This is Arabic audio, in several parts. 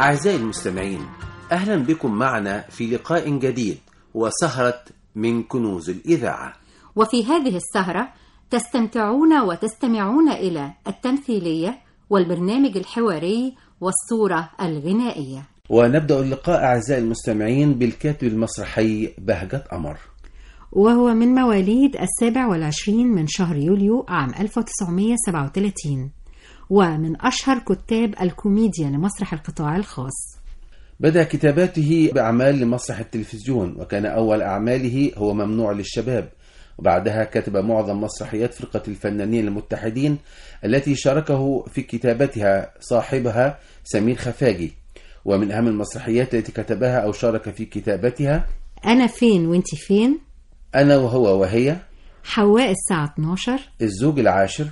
أعزائي المستمعين أهلا بكم معنا في لقاء جديد وسهرة من كنوز الإذاعة. وفي هذه السهرة تستمتعون وتستمعون إلى التمثيلية والبرنامج الحواري والصورة الغنائية. ونبدأ اللقاء أعزائي المستمعين بالكاتب المسرحي بهجة قمر. وهو من مواليد السابع والعشرين من شهر يوليو عام 1937 ومن أشهر كتاب الكوميديا لمسرح القطاع الخاص. بدأ كتاباته بأعمال لمسرح التلفزيون وكان أول أعماله هو ممنوع للشباب. وبعدها كتب معظم مسرحيات فرقة الفنانين المتحدين التي شاركه في كتابتها صاحبها سمير خفاجي. ومن أهم المسرحيات التي كتبها أو شارك في كتابتها أنا فين وإنت فين؟ أنا وهو وهي حواء الساعة 12 الزوج العاشر.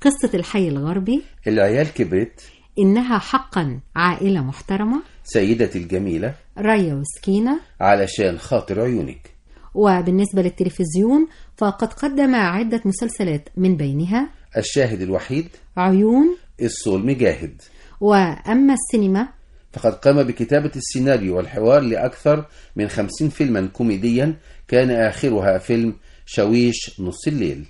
قصة الحي الغربي. العيال كبرت. إنها حقا عائلة محترمة. سيدتي الجميلة. ريا وسكينة. علشان خاطر عيونك. وبالنسبة للتلفزيون فقد قدم عدة مسلسلات من بينها. الشاهد الوحيد. عيون. الصول مجاهد. وأما السينما. فقد قام بكتابة السيناريو والحوار لأكثر من خمسين فيلما كوميديا. كان آخرها فيلم شويش نص الليل.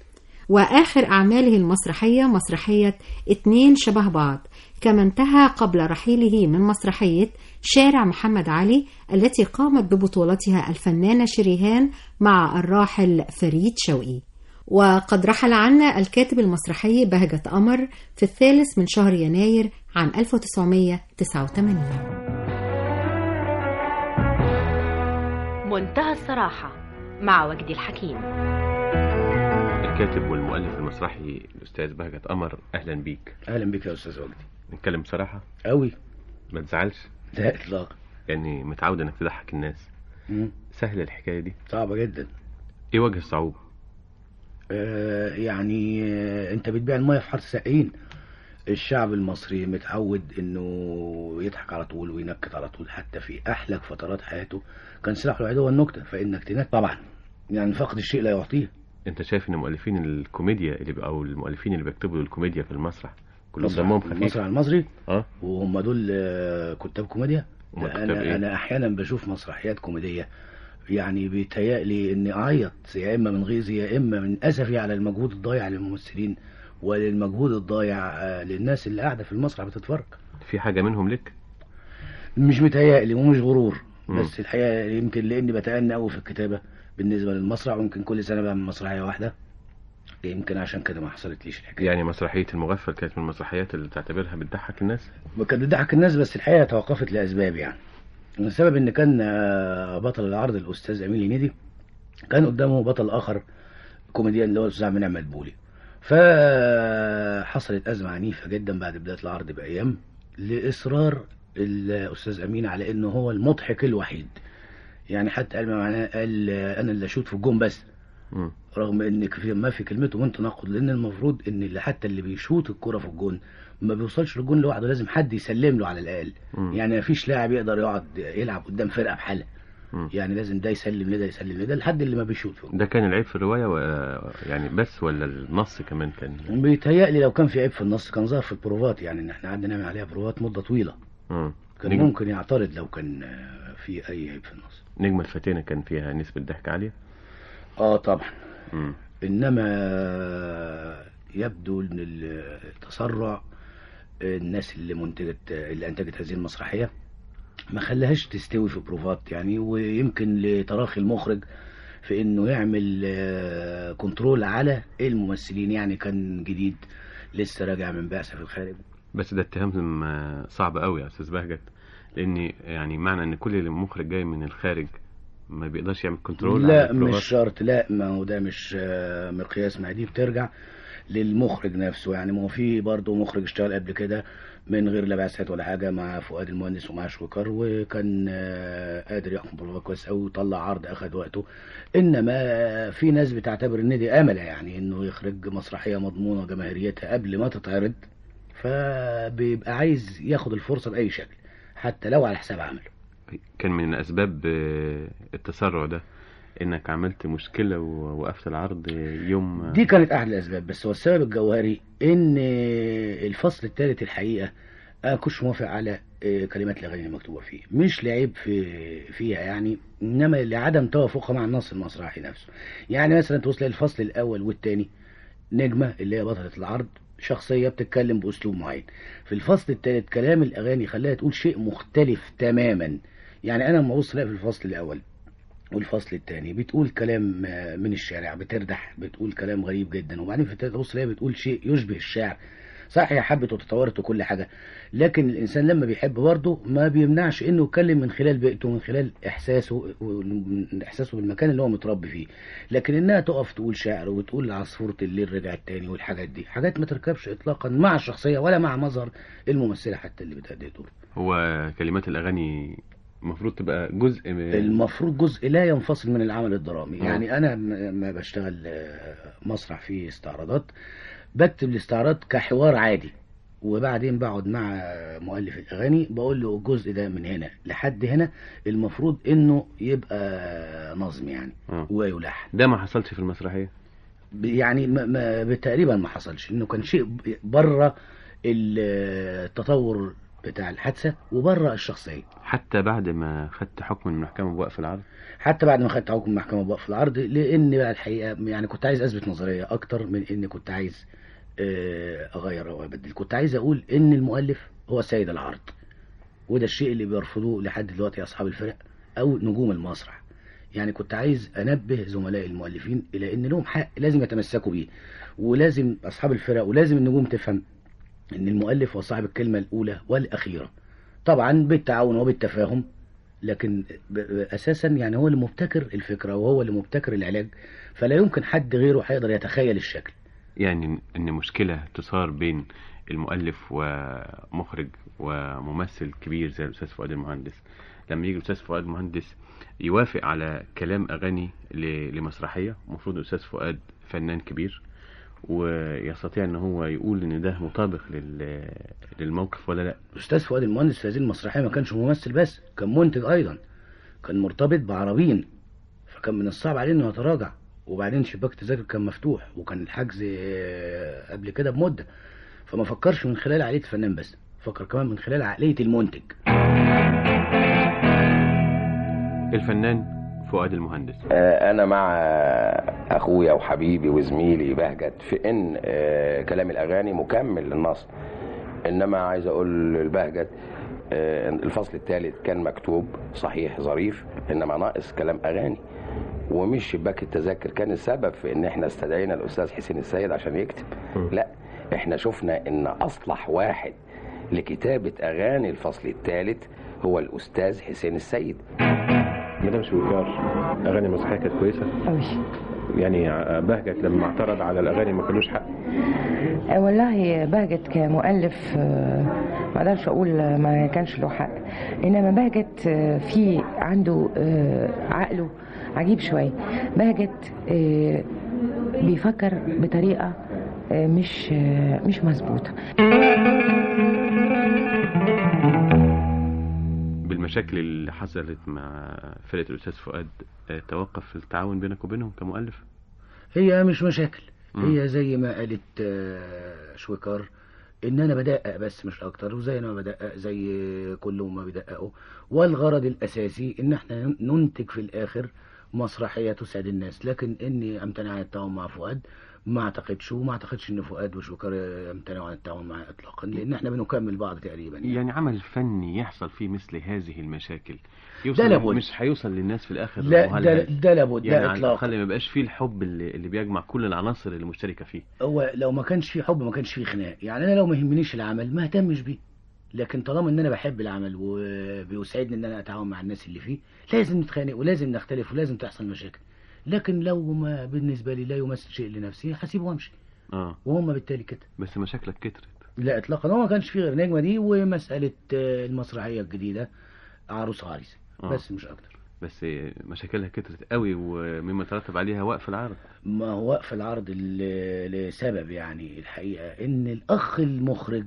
وآخر أعماله المسرحية مسرحية اتنين شبه بعض كما انتهى قبل رحيله من مسرحية شارع محمد علي التي قامت ببطولتها الفنانة شريهان مع الراحل فريد شوقي. وقد رحل عنا الكاتب المسرحي بهجة قمر في الثالث من شهر يناير عام 1989 منتهى الصراحة مع وجدي الحكيم. الكاتب والمؤلف المسرحي الأستاذ بهجة قمر أهلا بيك. أهلا بيك يا أستاذ وجدي نتكلم بصراحة؟ أوي. ما تزعلش؟ لا إطلاقا. يعني متعود إنك تضحك الناس. مم. سهلة الحكاية دي. صعبة جدا. إيه وجه الصعوبة؟ آه يعني آه أنت بتبيع المية في حارة السقايين الشعب المصري متعود إنه يضحك على طول وينكت على طول حتى في احلك فترات حياته. كان سلاحه الوحيد هو النكته فإنك تنكت طبعا. يعني فقد الشيء لا يعطيه. انت شايف ان مؤلفين الكوميديا اللي أو المؤلفين اللي بيكتبوا الكوميديا في المسرح كلهم دمهم خفيف؟ المسرح المصري؟ آه. وهم دول آه كتاب كوميديا؟ أنا إيه؟ أنا أحيانا بشوف مسرحيات كوميدية. يعني بيتهيألي اني أعيط يا إما من غيظي يا إما من اسفي على المجهود الضايع للممثلين وللمجهود الضايع للناس اللي قاعدة في المسرح بتتفرج. في حاجة منهم لك مش متهيألي ومش غرور. بس الحقيقة يمكن لأني بتأنى قوي في الكتابة. بالنسبة للمسرح ويمكن كل سنة بعمل مسرحية واحدة. يمكن عشان كده ما حصلتليش الحكاية. يعني مسرحية المغفل كانت من المسرحيات اللي تعتبرها بتضحك الناس؟ كانت بتضحك الناس بس الحقيقة توقفت لأسباب يعني. السبب إن كان بطل العرض الأستاذ امين الهنيدي كان قدامه بطل آخر كوميديان اللي هو الأستاذ عماد نعمة البولي فحصلت أزمة عنيفة جدا بعد بداية العرض بأيام لإصرار الأستاذ أمين على إنه هو المضحك الوحيد. يعني حتى قال معناه قال أنا اللي أشوت في الجون بس. م. رغم إن ما في كلمته من تناقض لأن المفروض إن اللي حتى اللي بيشوت الكرة في الجون ما بيوصلش للجون لوحده لازم حد يسلم له على الأقل. م. يعني ما فيش لاعب يقدر يقعد يلعب قدام فرقة بحالها. يعني لازم ده يسلم لده يسلم لده لحد اللي ما بيشوط ده كان العيب في الرواية و... يعني بس ولا النص كمان كان؟ بيتهيألي لو كان في عيب في النص كان ظهر في البروفات يعني إن إحنا قعدنا نعمل عليها بروفات مدة طويلة. م. كان نجم... ممكن يعترض لو كان في أي عيب في النص. نجم الفتينة كان فيها نسبة ضحك عالية؟ آه طبعا. مم. إنما يبدو إن التسرع الناس اللي منتجت اللي أنتجت هذه المسرحية ما خلاهاش تستوي في بروفات يعني ويمكن لتراخي المخرج في إنه يعمل آه، كنترول على الممثلين. يعني كان جديد لسه راجع من بعثة في الخارج. بس ده اتهام آه، صعب قوي يا أستاذ بهجت. لأن يعني معنى إن كل مخرج جاي من الخارج ما بيقدرش يعمل كنترول لا. مش شرط لا ما هو ده مش آه، مقياس ما دي بترجع للمخرج نفسه. يعني ما هو في برضه مخرج اشتغل قبل كده من غير لا بعثات ولا حاجة مع فؤاد المهندس ومع شويكار وكان آه، قادر يحكم بالغلط كويس قوي وطلع عرض أخد وقته. إنما في ناس بتعتبر إن دي أملة يعني إنه يخرج مسرحية مضمونة جماهيريتها قبل ما تتعرض فبيبقى عايز ياخد الفرصة بأي شكل. حتى لو على حساب عمله. كان من اسباب آه، التسرع ده إنك عملت مشكلة ووقفت العرض يوم آه، دي كانت أحد الأسباب بس هو السبب الجوهري إن الفصل الثالث الحقيقة أنا كنتش موافق على آه، كلمات الأغاني المكتوبه فيه. مش لعيب في فيها يعني إنما لعدم توافقها مع النص المسرحي نفسه. يعني مثلا توصل الفصل الأول والثاني نجمة اللي هي بطلة العرض شخصية بتتكلم بأسلوب معين. في الفصل الثالث كلام الأغاني خلاها تقول شيء مختلف تماما. يعني أنا لما ألاقي في الفصل الأول والفصل الثاني بتقول كلام من الشارع بتردح بتقول كلام غريب جدا. وبعدين في الثالث ألاقيها بتقول شيء يشبه الشعر صح هي حبت وتطورت وكل حاجة. لكن الإنسان لما بيحب برضه ما بيمنعش إنه يتكلم من خلال بيئته من خلال إحساسه من إحساسه بالمكان اللي هو متربي فيه. لكن إنها تقف تقول شعر وتقول عصفورة الليل رجعت تاني والحاجات دي. حاجات ما تركبش اطلاقا مع الشخصية ولا مع مظهر الممثلة حتى اللي بتأدي الدور هو كلمات الأغاني المفروض تبقى جزء من المفروض جزء لا ينفصل من العمل الدرامي. آه. يعني أنا لما بشتغل آه، مسرح فيه استعراضات. بكتب الاستعراض كحوار عادي. وبعدين بقعد مع مؤلف الأغاني بقول له الجزء ده من هنا لحد هنا المفروض إنه يبقى نظم يعني آه. ويلحن ده ما حصلش في المسرحية؟ يعني ما ما تقريبا ما حصلش إنه كان شيء بره التطور بتاع الحادثة وبره الشخصية. حتى بعد ما خدت حكم من المحكمه بوقف العرض؟ حتى بعد ما خدت حكم المحكمه بوقف العرض لأن بقى الحقيقة يعني كنت عايز أثبت نظرية أكتر من ان كنت عايز أغير أو ابدل كنت عايز أقول إن المؤلف هو سيد العرض وده الشيء اللي بيرفضوه لحد دلوقتي أصحاب الفرق أو نجوم المسرح. يعني كنت عايز أنبه زملاء المؤلفين إلى إن لهم حق لازم يتمسكوا بيه ولازم أصحاب الفرق ولازم النجوم تفهم إن المؤلف هو صاحب الكلمة الأولى والأخيرة. طبعا بالتعاون وبالتفاهم لكن أساسا يعني هو اللي مبتكر الفكرة وهو اللي مبتكر العلاج فلا يمكن حد غيره هيقدر يتخيل الشكل. يعني إن مشكلة تثار بين المؤلف ومخرج وممثل كبير زي الأستاذ فؤاد المهندس. لما يجي الأستاذ فؤاد المهندس يوافق على كلام أغاني لمسرحية المفروض الأستاذ فؤاد فنان كبير ويستطيع إن هو يقول إن ده مطابق لل- للموقف ولا لأ. الأستاذ فؤاد المهندس في هذه المسرحية ما كانش ممثل بس كان منتج أيضا. كان مرتبط بعربين فكان من الصعب عليه إنه يتراجع. وبعدين شباك التذاكر كان مفتوح وكان الحجز آه، قبل كده بمدة. فما فكرش من خلال عقلية الفنان بس فكر كمان من خلال عقلية المنتج. الفنان فؤاد المهندس. آه، أنا مع أخويا وحبيبي وزميلي بهجت في إن آه، كلام الأغاني مكمل للنص. إنما عايز أقول لبهجت الفصل الثالث كان مكتوب صحيح ظريف إنما ناقص كلام أغاني. ومش شباك التذاكر. كان السبب في إن إحنا استدعينا الأستاذ حسين السيد عشان يكتب. لا إحنا شفنا إن أصلح واحد لكتابة أغاني الفصل الثالث هو الأستاذ حسين السيد. مدام شويكار أغاني المسرحيه كانت كويسة؟ قوي يعني بهجت لما اعترض على الأغاني ما كانوش حق؟ والله بهجت كمؤلف آه، ما أقدرش أقول ما كانش له حق. انما بهجت آه، في عنده آه، عقله عجيب شوية. بهجت آه، بيفكر بطريقة مش مش مظبوطة. بالمشاكل اللي حصلت مع فرقة الأستاذ فؤاد توقف التعاون بينك وبينهم كمؤلف؟ هي مش مشاكل. هي زي ما قالت شويكار إن أنا بدقق بس مش أكتر وزي ما بدقق زي كلهم ما بيدققوا والغرض الأساسي إن إحنا ننتج في الآخر مسرحيه تسعد الناس. لكن إني امتنع عن التعاون مع فؤاد ما أعتقدش وما أعتقدش إن فؤاد وشوكر يمتنعوا عن التعاون معي اطلاقا لأن إحنا بنكمل بعض تقريبا يعني. يعني عمل فني يحصل فيه مثل هذه المشاكل ده يوصل لابد. مش هيوصل للناس في الآخر لا،. ده- ده لابد، ده يعني على إطلاقاً. الأقل ما يبقاش فيه الحب اللي, اللي بيجمع كل العناصر اللي مشتركة فيه هو لو ما كانش فيه حب ما كانش فيه خناق يعني أنا لو ما يهمنيش العمل ما اهتمش بيه لكن طالما إن أنا بحب العمل وبيسعدني إن أنا أتعاون مع الناس اللي فيه لازم نتخانق ولازم نختلف ولازم تحصل مشاكل لكن لو ما بالنسبة لي لا يمثل شيء لنفسي هسيبه وامشي. آه. وهم بالتالي كده بس مشاكلك كترت. لا اطلاقا. هو ما كانش فيه غير نجمة دي ومسألة آه، المسرحية الجديدة عروس عريس آه. بس مش أكتر. بس مشاكلها كترت قوي ومما ترتب عليها وقف العرض. ما هو وقف العرض لسبب يعني الحقيقة إن الأخ المخرج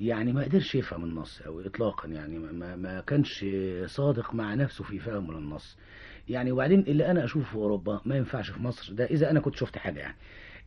يعني ما قدرش يفهم النص أوي اطلاقا يعني ما, ما كانش صادق مع نفسه في فهمه للنص. يعني وبعدين اللي أنا أشوفه في أوروبا ما ينفعش في مصر ده إذا أنا كنت شفت حاجة يعني.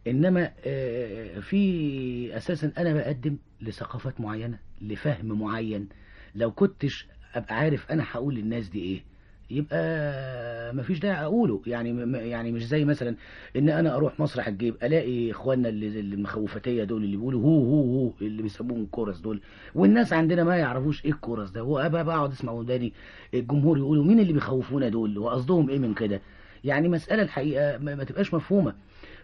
إنما آه، في أساسا أنا بقدم لثقافات معينة لفهم معين. لو كنتش أبقى عارف أنا هقول للناس دي إيه. يبقى مفيش داعي أقوله. يعني يعني مش زي مثلا إن أنا أروح مسرح الجيب ألاقي إخواننا اللي المخوفتية دول اللي بيقولوا هو هو هو اللي بيسموهم الكورس دول. والناس عندنا ما يعرفوش إيه الكورس ده. وابقى بقعد اسمع وداني الجمهور يقولوا مين اللي بيخوفونا دول؟ وقصدهم إيه من كده؟ يعني مسألة الحقيقة ما تبقاش مفهومة.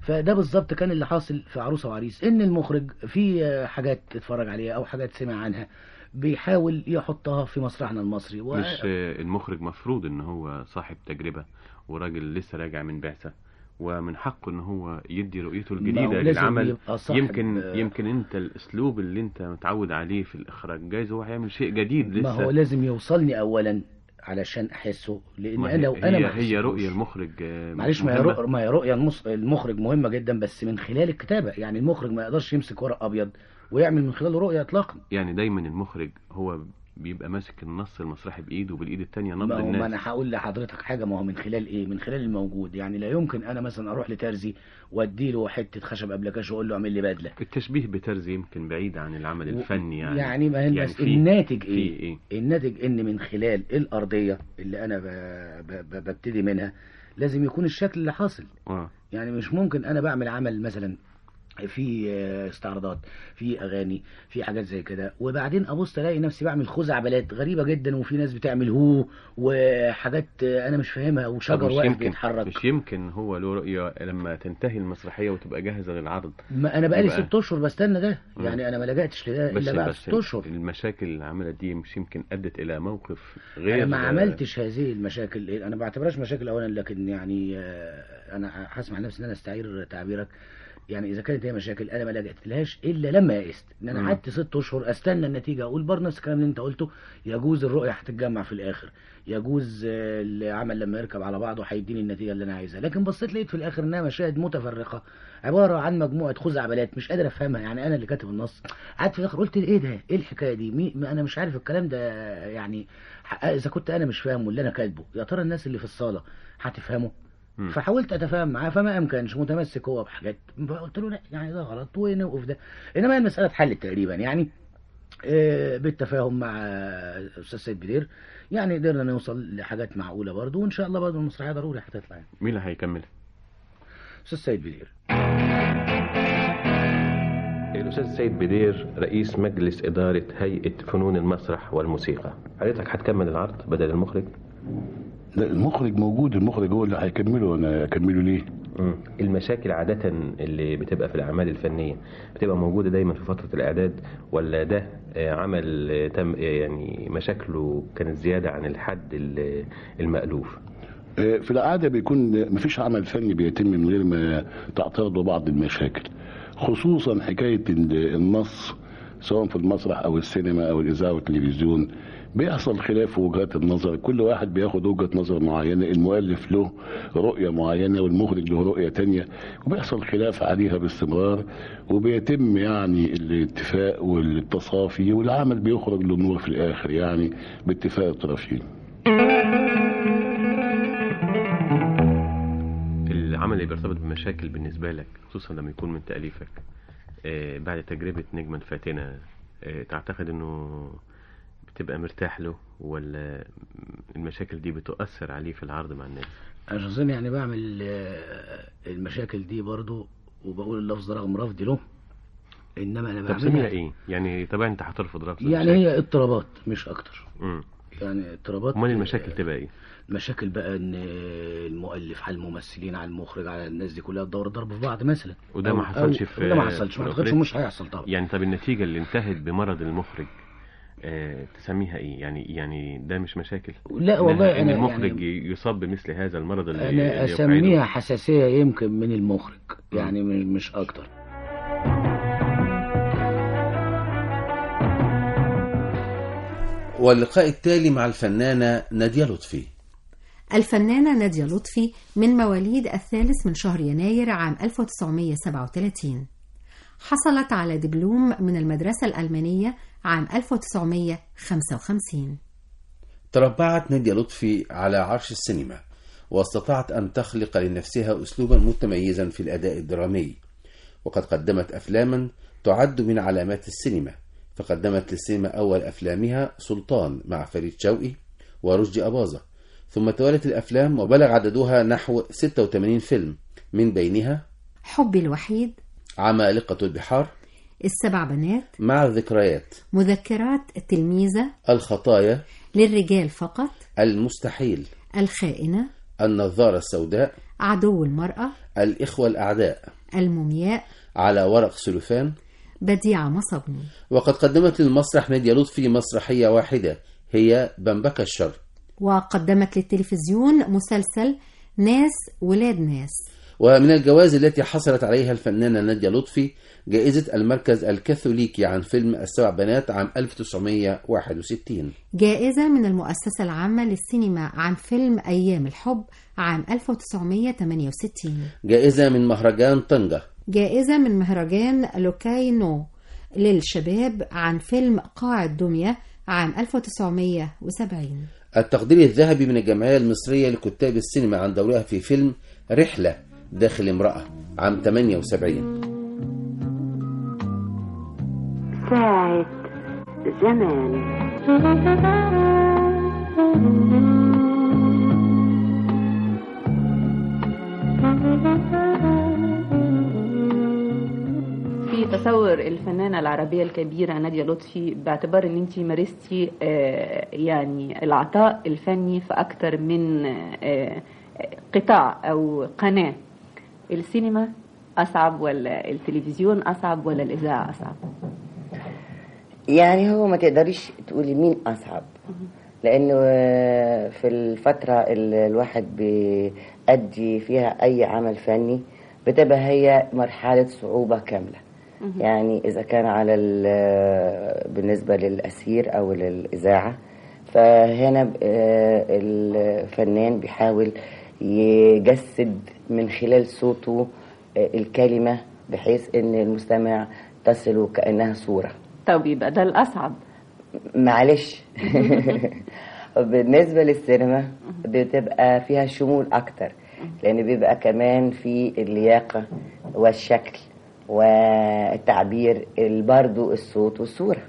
فده بالظبط كان اللي حاصل في عروسة وعريس. إن المخرج في حاجات اتفرج عليها أو حاجات سمع عنها. بيحاول يحطها في مسرحنا المصري. و... مش آه، المخرج مفروض إن هو صاحب تجربة وراجل لسه راجع من بعثة ومن حقه إن هو يدي رؤيته لازم للعمل. يبقى صاحب- يمكن يمكن أنت الأسلوب اللي أنت متعود عليه في الإخراج جايز هو هيعمل شيء جديد لسه. ما هو لازم يوصلني اولا علشان أحسه لأن أنا لو أنا هي, هي رؤية المخرج آه، معلش ما هي ما هي رؤية المخرج مهمة جدا بس من خلال الكتابة. يعني المخرج ما يقدرش يمسك ورق أبيض. ويعمل من خلاله رؤية اطلاقا. يعني دايما المخرج هو بيبقى ماسك النص المسرحي بإيده وبالايد التانية نبض هو ما الناس أنا هقول لحضرتك حاجة ما هو من خلال إيه؟ من خلال الموجود. يعني لا يمكن أنا مثلا أروح لترزي وأديله حتة خشب ابلكاش وأقول له اعمل لي بدلة. التشبيه بترزي يمكن بعيد عن العمل الفني يعني. يعني ما يعني. في- الناتج في إيه؟ الناتج إن من خلال الأرضية اللي أنا ب... ب... ب... ببتدي منها لازم يكون الشكل اللي حاصل. آه. يعني مش ممكن أنا بعمل عمل مثلا في آه، استعراضات في أغاني في حاجات زي كده. وبعدين أبص ألاقي نفسي بعمل خزعبلات غريبة جدا وفي ناس بتعمل هو وحاجات أنا مش فاهمها وشجر واقف يمكن بيتحرك. مش يمكن هو له رؤية لما تنتهي المسرحية وتبقى جاهزة للعرض. ما أنا بقالي ست أشهر بستنى ده. يعني أنا ما لجأتش لده إلا بعد بس ست أشهر. المشاكل اللي عملت دي مش يمكن أدت إلى موقف غير أنا ما عملتش هذه المشاكل. أنا ما بعتبرهاش مشاكل اولا لكن يعني آه، أنا هسمع نفسي إن أنا أستعير تعبيرك. يعني إذا كانت هي مشاكل أنا ما لجأتلهاش إلا لما يئست. إن أنا. قعدت ست أشهر أستنى النتيجة أقول برضه نفس الكلام اللي أنت قلته يجوز الرؤية هتتجمع في الآخر. يجوز آه، العمل لما يركب على بعضه هيديني النتيجة اللي أنا عايزها. لكن بصيت لقيت في الآخر إنها مشاهد متفرقة عبارة عن مجموعة خزعبلات مش قادر أفهمها. يعني أنا اللي كاتب النص قعدت في الآخر قلت إيه ده؟ إيه الحكاية دي؟ مي ما أنا مش عارف الكلام ده يعني إذا كنت أنا مش فاهمه اللي أنا كاتبه. يا ترى الناس اللي في الصالة هتفهمه؟ فحاولت أتفاهم معاه فما أمكنش متمسك هو بحاجات. فقلت له لا يعني ده غلط ونوقف ده. إنما هي المسألة اتحلت تقريبا يعني آه، بالتفاهم مع أستاذ سيد بدير. يعني قدرنا نوصل لحاجات معقولة برضه وإن شاء الله برضه المسرحية ضروري هتطلع يعني. مين اللي هيكملها؟ أستاذ سيد بدير. الأستاذ سيد بدير رئيس مجلس إدارة هيئة فنون المسرح والموسيقى. حضرتك هتكمل العرض بدل المخرج؟ لا المخرج موجود المخرج هو اللي هيكمله أنا اكمله ليه. المشاكل عادة اللي بتبقى في الأعمال الفنية بتبقى موجودة دايما في فترة الإعداد ولا ده آه، عمل آه، تم آه، يعني مشاكله كانت زيادة عن الحد ال- المألوف؟ في العاده بيكون مفيش عمل فني بيتم من غير ما تعترضه بعض المشاكل خصوصا حكاية ال- النص سواء في المسرح أو السينما أو الإذاعة والتلفزيون. بيحصل خلاف وجهات النظر. كل واحد بياخد وجهة نظر معينة المؤلف له رؤية معينة والمخرج له رؤية تانية وبيحصل خلاف عليها باستمرار وبيتم يعني الاتفاق والتصافي والعمل بيخرج للنور في الآخر يعني باتفاق الطرفين. العمل اللي بيرتبط بمشاكل بالنسبة لك خصوصا لما يكون من تأليفك آه، بعد تجربة نجما فاتنة آه، تعتقد إنه بتبقى مرتاح له ولا المشاكل دي بتؤثر عليه في العرض مع الناس؟ أنا شخصيا يعني بعمل آه، المشاكل دي برضو وبقول اللفظ رغم رفضي له. إنما أنا طب سميها بعملها إيه؟ يعني طبعا أنت هترفض رفض يعني هي اضطرابات مش أكتر. امم يعني اضطرابات أمال المشاكل تبقى إيه؟ مشاكل بقى إن المؤلف على الممثلين على المخرج على الناس دي كلها تدور ضرب في بعض مثلا. وده ما حصلش في وده ما حصلش ما في أعتقدش الأخرى؟ مش هيحصل طبعا. يعني طب النتيجة اللي انتهت بمرض المخرج تسميها إيه؟ يعني يعني ده مش مشاكل. لا والله إن أنا المخرج يعني- يصاب بمثل هذا المرض اللي أنا اللي أسميها يقعده. حساسية يمكن من المخرج يعني م- مش أكتر. واللقاء التالي مع الفنانة نادية لطفي. الفنانة نادية لطفي من مواليد الثالث من شهر يناير عام 1937 حصلت على دبلوم من المدرسة الألمانية عام 1955 تربعت نادية لطفي على عرش السينما واستطاعت أن تخلق لنفسها أسلوبا متميزا في الأداء الدرامي. وقد قدمت أفلاما تعد من علامات السينما فقدمت للسينما أول أفلامها سلطان مع فريد شوقي ورشدي أباظة. ثم توالت الأفلام وبلغ عددها نحو 86 فيلم من بينها حبي الوحيد عمالقة البحار. السبع بنات. مع الذكريات. مذكرات التلميذة. الخطايا. للرجال فقط. المستحيل. الخائنة. النظارة السوداء. عدو المرأة. الإخوة الأعداء. المومياء. على ورق سلوفان. بديعة مصبني. وقد قدمت للمسرح نادية لطفي مسرحية واحدة. هي بمبكة الشر. وقدمت للتلفزيون مسلسل ناس ولاد ناس. ومن الجوائز التي حصلت عليها الفنانة نادية لطفي جائزة المركز الكاثوليكي عن فيلم السبع بنات عام 1961 جائزة من المؤسسة العامة للسينما عن فيلم أيام الحب عام 1968 جائزة من مهرجان طنجة. جائزة من مهرجان لوكاينو للشباب عن فيلم قاع الدمية عام 1970 التقدير الذهبي من الجمعية المصرية لكتاب السينما عن دورها في فيلم رحلة. داخل امرأة عام 78 ساعة زمان. في تصور الفنانة العربية الكبيرة نادية لطفي باعتبار إن انت مارستي آه، يعني العطاء الفني في أكتر من آه، قطاع أو قناة. السينما أصعب ولا التلفزيون أصعب ولا الإذاعة أصعب؟ يعني هو ما تقدريش تقولي مين أصعب. لأنه في الفترة اللي الواحد بيأدي فيها أي عمل فني بتبقى هي مرحلة صعوبة كاملة. يعني إذا كان على ال- بالنسبة للأسير أو للإذاعة فهنا آه، الفنان بيحاول يجسد من خلال صوته آه، الكلمة بحيث إن المستمع تصل كأنها صورة. طب يبقى ده الأصعب. معلش. بالنسبة للسينما بتبقى فيها شمول أكتر لأن بيبقى كمان في اللياقة والشكل والتعبير برضو الصوت والصورة.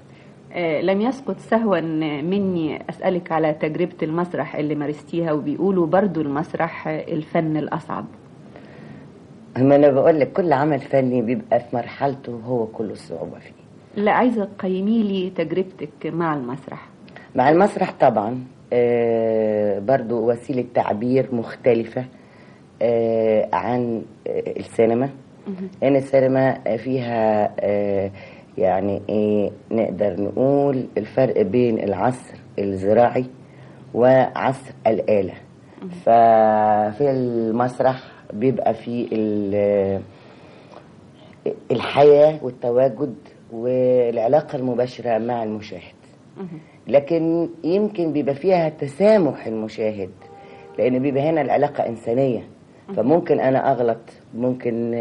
لم يسقط سهوا مني أسألك على تجربة المسرح اللي مارستيها وبيقولوا برضو المسرح آه، الفن الأصعب. ما أنا بقول لك كل عمل فني بيبقى في مرحلته هو كله الصعوبة فيه. لا عايزة تقيمي لي تجربتك مع المسرح. مع المسرح طبعا آه، برضو وسيلة تعبير مختلفة آه، عن آه، السينما. لأن السينما فيها آه، يعني إيه نقدر نقول الفرق بين العصر الزراعي وعصر الآلة. ففي المسرح بيبقى فيه ال- الحياة والتواجد والعلاقة المباشرة مع المشاهد. لكن يمكن بيبقى فيها تسامح المشاهد لأن بيبقى هنا العلاقة إنسانية. فممكن أنا أغلط ممكن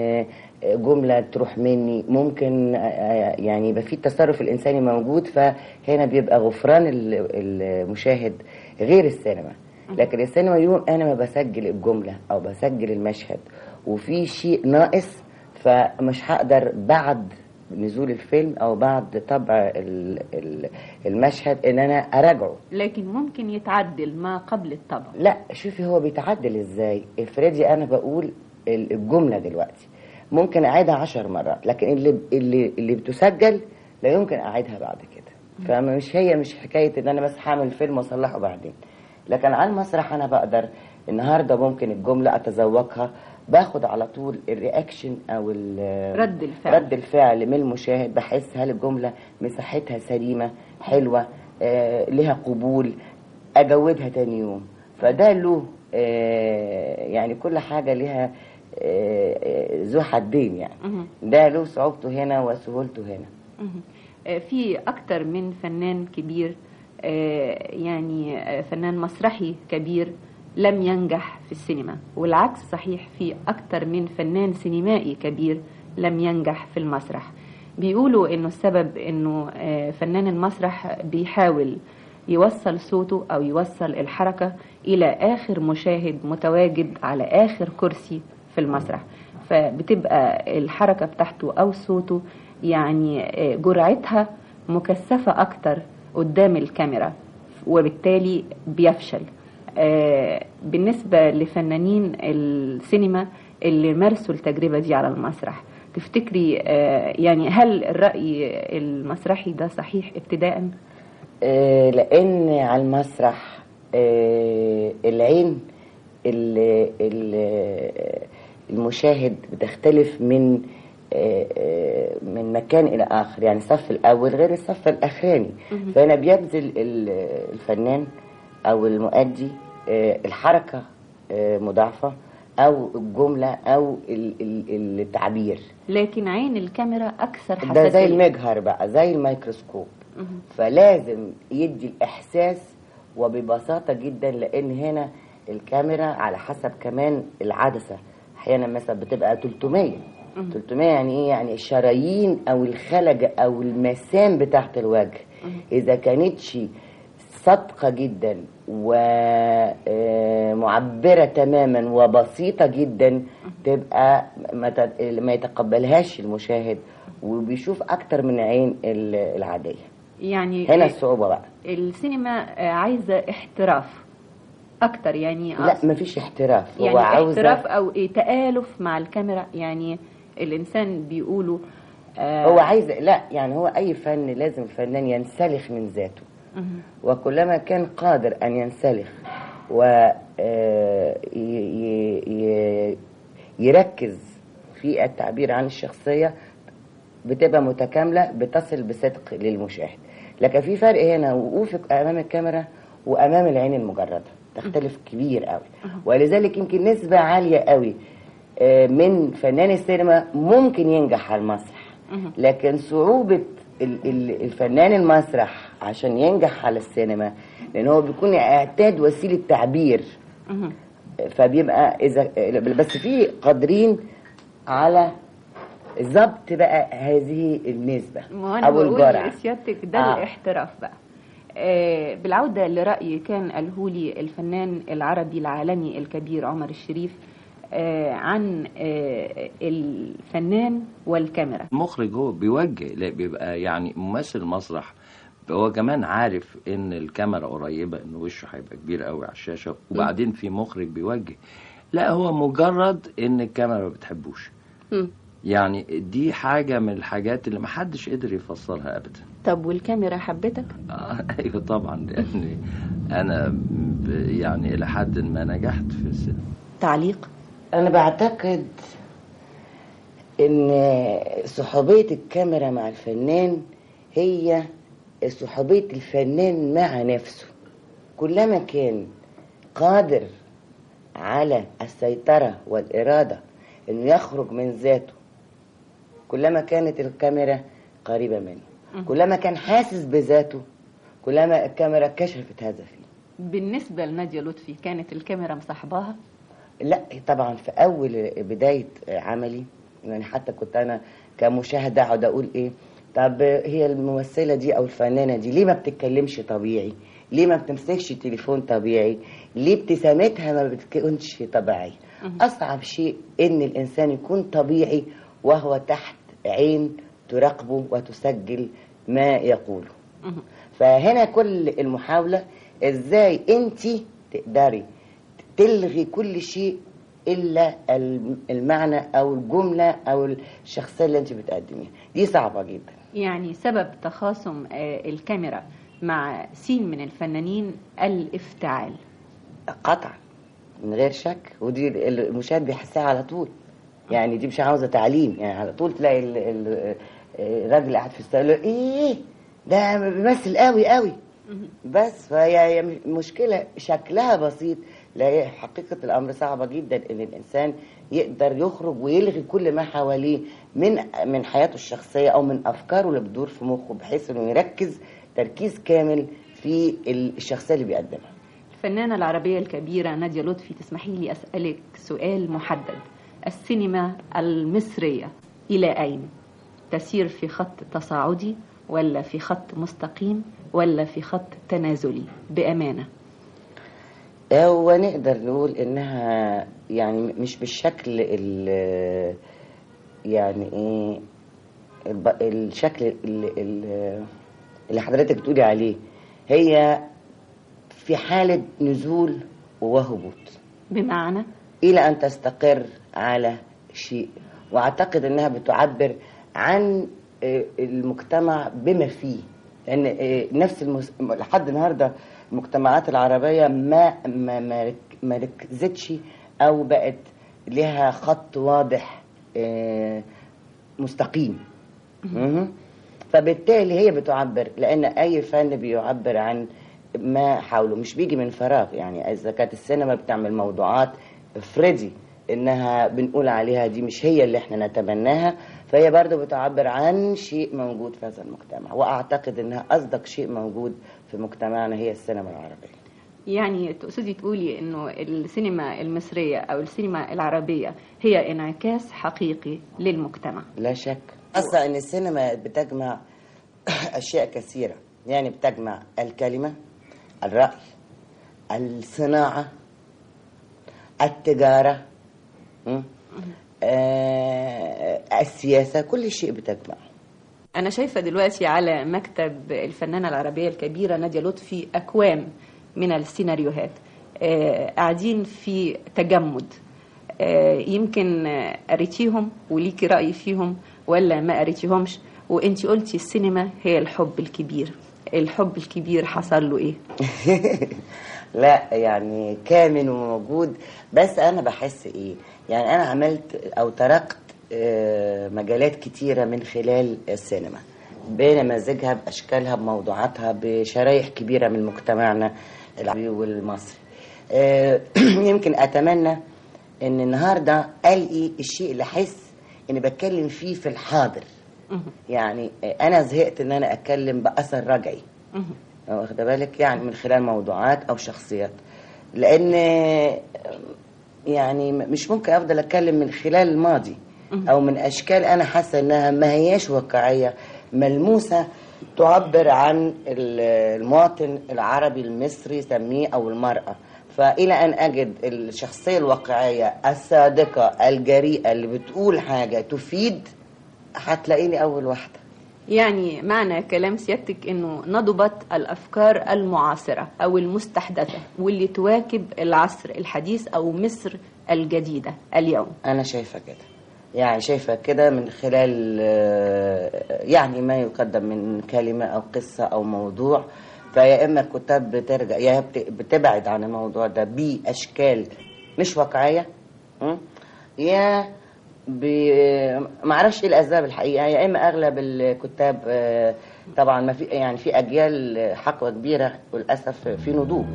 جملة تروح مني. ممكن آه، يعني يبقى في التصرف الإنساني موجود فهنا بيبقى غفران ال- المشاهد غير السينما. لكن السينما يوم أنا ما بسجل الجملة أو بسجل المشهد وفي شيء ناقص فمش هقدر بعد نزول الفيلم أو بعد طبع ال- ال- المشهد إن أنا أراجعه. لكن ممكن يتعدل ما قبل الطبع. لا شوفي هو بيتعدل إزاي. افرضي أنا بقول ال- الجملة دلوقتي. ممكن أعيدها عشر مرات لكن اللي اللي اللي بتسجل لا يمكن أعيدها بعد كده. فمش هي مش حكاية إن أنا بس هعمل فيلم وأصلحه بعدين. لكن على المسرح أنا بقدر النهارده ممكن الجملة أتذوقها باخد على طول الرياكشن أو رد الفعل. رد الفعل من المشاهد بحس هل الجملة مساحتها سليمة حلوة آه لها قبول أجودها تاني يوم. فده له آه يعني كل حاجة لها ذو حدين يعني. ده له صعوبته هنا وسهولته هنا. آه، في أكتر من فنان كبير آه، يعني آه، فنان مسرحي كبير لم ينجح في السينما والعكس صحيح في أكتر من فنان سينمائي كبير لم ينجح في المسرح بيقولوا إنه السبب آه، فنان المسرح بيحاول يوصل صوته أو يوصل الحركة إلى آخر مشاهد متواجد على آخر كرسي في المسرح فبتبقى الحركة بتاعته أو صوته يعني آه، جرعتها مكثفة أكتر قدام الكاميرا وبالتالي بيفشل آه، بالنسبة لفنانين السينما اللي مارسوا التجربة دي على المسرح تفتكري آه، يعني هل الرأي المسرحي ده صحيح ابتداء؟ لأن على المسرح العين ال- ال- المشاهد بتختلف من آه، آه، من مكان إلى آخر يعني الصف الأول غير الصف الأخراني. فهنا بيبذل ال- الفنان أو المؤدي آه، الحركة مضاعفة أو الجملة أو ال- ال- التعبير. لكن عين الكاميرا أكثر حساسية ده زي المجهر بقى زي الميكروسكوب. فلازم يدي الإحساس وببساطة جدا لأن هنا الكاميرا على حسب كمان العدسة. أحيانا مثلا بتبقى 300 مهم. 300 يعني إيه؟ يعني الشرايين أو الخلجة أو المسام بتاعت الوجه. إذا كانتش صادقة جدا ومعبرة تماما وبسيطة جدا تبقى ما يتقبلهاش المشاهد وبيشوف أكتر من عين ال- العادية. يعني هنا الصعوبة بقى. السينما آه، عايزة احتراف. أكتر يعني لا مفيش احتراف. هو يعني عاوز احتراف أو إيه تآلف مع الكاميرا. يعني الإنسان بيقولوا آه هو عايز لا يعني هو أي فن لازم الفنان ينسلخ من ذاته. وكلما كان قادر أن ينسلخ و آه، يركز في التعبير عن الشخصية بتبقى متكاملة بتصل بصدق للمشاهد. لكن في فرق هنا وقوفك أمام الكاميرا وأمام العين المجردة. تختلف كبير قوي. ولذلك يمكن نسبة عالية قوي آه، من فنان السينما ممكن ينجح على المسرح. لكن صعوبة ال- ال- الفنان المسرح عشان ينجح على السينما لأن هو بيكون اعتاد وسيلة تعبير. فبيبقى إذا بس في قادرين على ضبط بقى هذه النسبة أو الجرعة. لسيادتك ده آه. الاحتراف بقى. آه بالعودة لرأي كان قاله لي الفنان العربي العالمي الكبير عمر الشريف آه عن آه الفنان والكاميرا. المخرج هو بيوجه لا بيبقى يعني ممثل مسرح. هو كمان عارف إن الكاميرا قريبة إن وشه هيبقى كبير قوي على الشاشة. وبعدين في مخرج بيوجه لا هو مجرد إن الكاميرا ما بتحبوش. يعني دي حاجة من الحاجات اللي محدش قدر يفسرها ابدا. طب والكاميرا حبتك؟ آه، أيوه طبعا لأن أنا يعني إلى حد ما نجحت في السينما. تعليق؟ أنا بعتقد إن صحوبية الكاميرا مع الفنان هي صحوبية الفنان مع نفسه. كلما كان قادر على السيطرة والإرادة إنه يخرج من ذاته كلما كانت الكاميرا قريبة منه. كلما كان حاسس بذاته كلما الكاميرا كشفت هذا فيه بالنسبة لنادية لطفي كانت الكاميرا مصاحباها؟ لا طبعا في أول بداية عملي يعني حتى كنت أنا كمشاهدة أقعد أقول إيه طب هي الممثلة دي أو الفنانة دي ليه ما بتتكلمش طبيعي؟ ليه ما بتمسكش تليفون طبيعي؟ ليه ابتسامتها ما بتكونش طبيعية؟ أصعب شيء إن الإنسان يكون طبيعي وهو تحت عين تراقبه وتسجل ما يقوله. فهنا كل المحاولة إزاي أنت تقدري تلغي كل شيء إلا الم- المعنى أو الجملة أو الشخصية اللي أنت بتقدميها. دي صعبة جدا. يعني سبب تخاصم آه، الكاميرا مع سين من الفنانين الافتعال. قطعا من غير شك. ودي المشاهد بيحسها على طول. يعني دي مش عاوزة تعليم يعني على طول تلاقي ال- ال- الراجل قاعد في الصالة إيه ده بيمثل قوي قوي. بس فهي هي مشكلة شكلها بسيط لا هي حقيقة الأمر صعبه جدا إن الإنسان يقدر يخرج ويلغي كل ما حواليه من من حياته الشخصية أو من أفكاره اللي بتدور في مخه بحيث إنه يركز تركيز كامل في الشخصية اللي بيقدمها. الفنانة العربية الكبيرة نادية لطفي تسمحي لي أسألك سؤال محدد. السينما المصرية إلى أين؟ تسير في خط تصاعدي ولا في خط مستقيم ولا في خط تنازلي؟ بأمانة. هو نقدر نقول إنها يعني مش بالشكل ال يعني الب- الشكل ال- ال- اللي حضرتك بتقولي عليه. هي في حالة نزول وهبوط. بمعنى؟ إلى أن تستقر على شيء. وأعتقد أنها بتعبر عن آه، المجتمع بما فيه. لأن آه، نفس المس... لحد النهاردة المجتمعات العربية ما ما ما رك- ما ركزتش أو بقت لها خط واضح آه، مستقيم. فبالتالي هي بتعبر لأن أي فن بيعبر عن ما حوله. مش بيجي من فراغ. يعني إذا كانت السينما بتعمل موضوعات فريدي إنها بنقول عليها دي مش هي اللي إحنا نتبناها فهي برضو بتعبر عن شيء موجود في هذا المجتمع وأعتقد إنها أصدق شيء موجود في مجتمعنا هي السينما العربية يعني تقصدي تقولي إنه السينما المصرية أو السينما العربية هي انعكاس حقيقي للمجتمع لا شك أصلا أن السينما بتجمع أشياء كثيرة يعني بتجمع الكلمة الرأي الصناعة التجارة م? آه السياسة كل شيء بتجمع. أنا شايفة دلوقتي على مكتب الفنانة العربية الكبيرة نادية لطفي أكوام من السيناريوهات. آه، قاعدين في تجمد. آه، يمكن قريتيهم وليكي رأي فيهم ولا ما قريتيهمش؟ وانتي قلتي السينما هي الحب الكبير. الحب الكبير حصل له إيه؟ لا يعني كامن وموجود بس أنا بحس إيه؟ يعني أنا عملت أو طرقت آه، مجالات كتيرة من خلال السينما. بنماذجها بأشكالها بموضوعاتها بشرايح كبيرة من مجتمعنا العربي والمصري. آه، يمكن أتمنى إن النهارده ألقي الشيء اللي أحس إني بتكلم فيه في الحاضر. يعني آه، أنا زهقت إن أنا أتكلم بأثر رجعي. واخده بالك؟ يعني من خلال موضوعات أو شخصيات. لأن آه، يعني مش ممكن أفضل أتكلم من خلال الماضي أو من أشكال أنا حاسة إنها ما هياش واقعية ملموسة تعبر عن ال- المواطن العربي المصري سميه أو المرأة. فإلى أن أجد الشخصية الواقعية الصادقة الجريئة اللي بتقول حاجة تفيد هتلاقيني أول واحدة. يعني معنى كلام سيادتك إنه نضبت الأفكار المعاصرة أو المستحدثة واللي تواكب العصر الحديث أو مصر الجديدة اليوم أنا شايفة كده يعني شايفة كده من خلال آه، يعني ما يقدم من كلمة أو قصة أو موضوع فيا إما الكتاب بترجع يا بت- بتبعد عن الموضوع ده بأشكال مش واقعية? يا. معرفش إيه الاسباب الحقيقة. يا اما اغلب الكتاب آه، طبعا ما في يعني في اجيال حقوة كبيرة وللأسف في نضوج.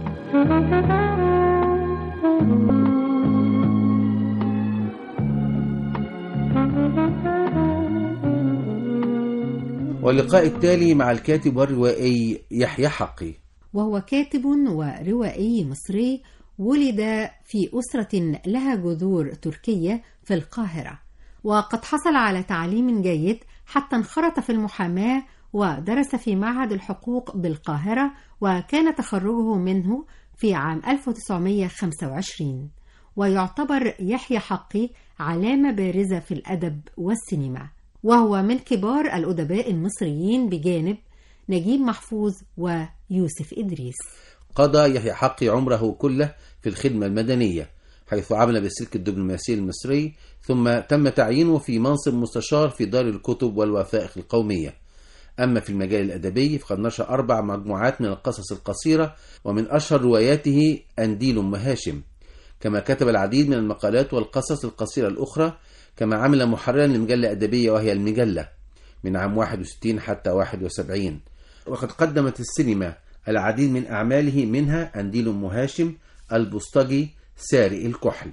واللقاء التالي مع الكاتب والروائي يحيى حقي. وهو كاتب وروائي مصري ولد في أسرة لها جذور تركية في القاهرة. وقد حصل على تعليم جيد حتى انخرط في المحاماة ودرس في معهد الحقوق بالقاهرة وكان تخرجه منه في عام 1925 ويعتبر يحيى حقي علامة بارزة في الأدب والسينما. وهو من كبار الأدباء المصريين بجانب نجيب محفوظ ويوسف إدريس. قضى يحيى حقي عمره كله في الخدمة المدنية حيث عمل بالسلك الدبلوماسي المصري ثم تم تعيينه في منصب مستشار في دار الكتب والوثائق القومية. أما في المجال الأدبي فقد نشر أربع مجموعات من القصص القصيرة ومن أشهر رواياته أنديل أم هاشم. كما كتب العديد من المقالات والقصص القصيرة الأخرى كما عمل محررا لمجلة أدبية وهي المجلة من عام 61 حتى 71 وقد قدمت السينما العديد من أعماله منها أنديل أم هاشم البوسطجي سارق الكحل.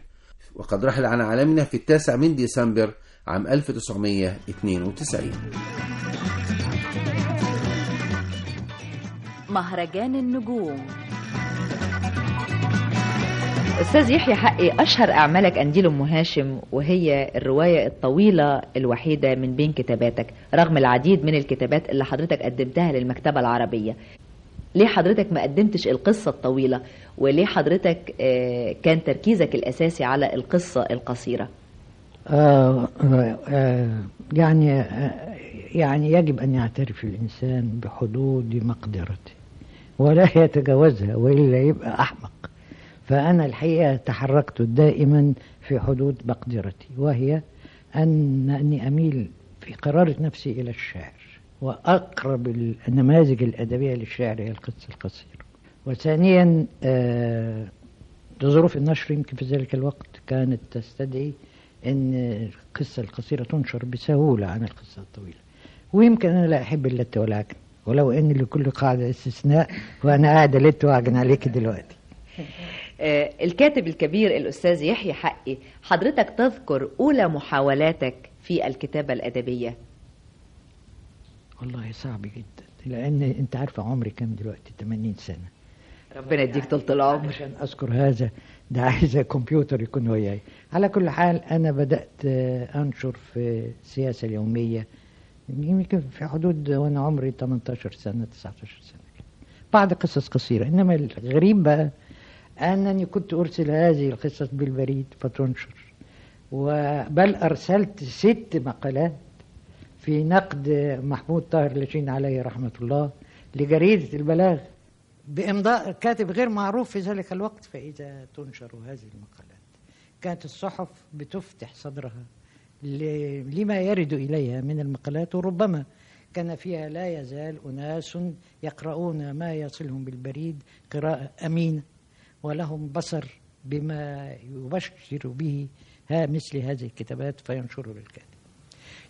وقد رحل عن عالمنا في التاسع من ديسمبر عام 1992 مهرجان النجوم. أستاذ يحيى حقي أشهر أعمالك أنديل أم هاشم وهي الرواية الطويلة الوحيدة من بين كتاباتك رغم العديد من الكتابات اللي حضرتك قدمتها للمكتبة العربية. ليه حضرتك ما قدمتش القصة الطويلة؟ وليه حضرتك آه، كان تركيزك الأساسي على القصة القصيرة؟ آه آه يعني آه يعني يجب أن يعترف الإنسان بحدود مقدرته ولا يتجاوزها وإلا يبقى أحمق. فأنا الحقيقة تحركت دائما في حدود مقدرتي وهي أن أني أميل في قرارة نفسي إلى الشعر وأقرب النماذج الأدبية للشعر هي القصة القصيرة وثانيا آه ظروف النشر يمكن في ذلك الوقت كانت تستدعي أن القصة القصيرة تنشر بسهولة عن القصة الطويلة. ويمكن أنا لا أحب اللت والعجن ولو أن لكل قاعدة استثناء وأنا قاعد ألت وأعجن عليك دلوقتي. آه، الكاتب الكبير الأستاذ يحيى حقي حضرتك تذكر أولى محاولاتك في الكتابة الأدبية؟ والله صعب جدا. لأن أنت عارفة عمري كام دلوقتي؟ 80 سنة. ربنا يديك طول العمر. عشان أذكر هذا ده عايز كمبيوتر يكون وياي على كل حال أنا بدأت آه، أنشر في السياسة اليومية يمكن في حدود وأنا عمري 18 سنة 19 سنة. بعض قصص قصيرة إنما الغريب بقى أنني كنت أرسل هذه القصص بالبريد فتنشر. وبل أرسلت ست مقالات في نقد محمود طاهر لاشين عليه رحمة الله لجريدة البلاغ بإمضاء كاتب غير معروف في ذلك الوقت فإذا تنشر هذه المقالات كانت الصحف بتفتح صدرها لما يرد إليها من المقالات وربما كان فيها لا يزال أناس يقرؤون ما يصلهم بالبريد قراءة أمينة ولهم بصر بما يبشر به مثل هذه الكتابات فينشروا للكاتب.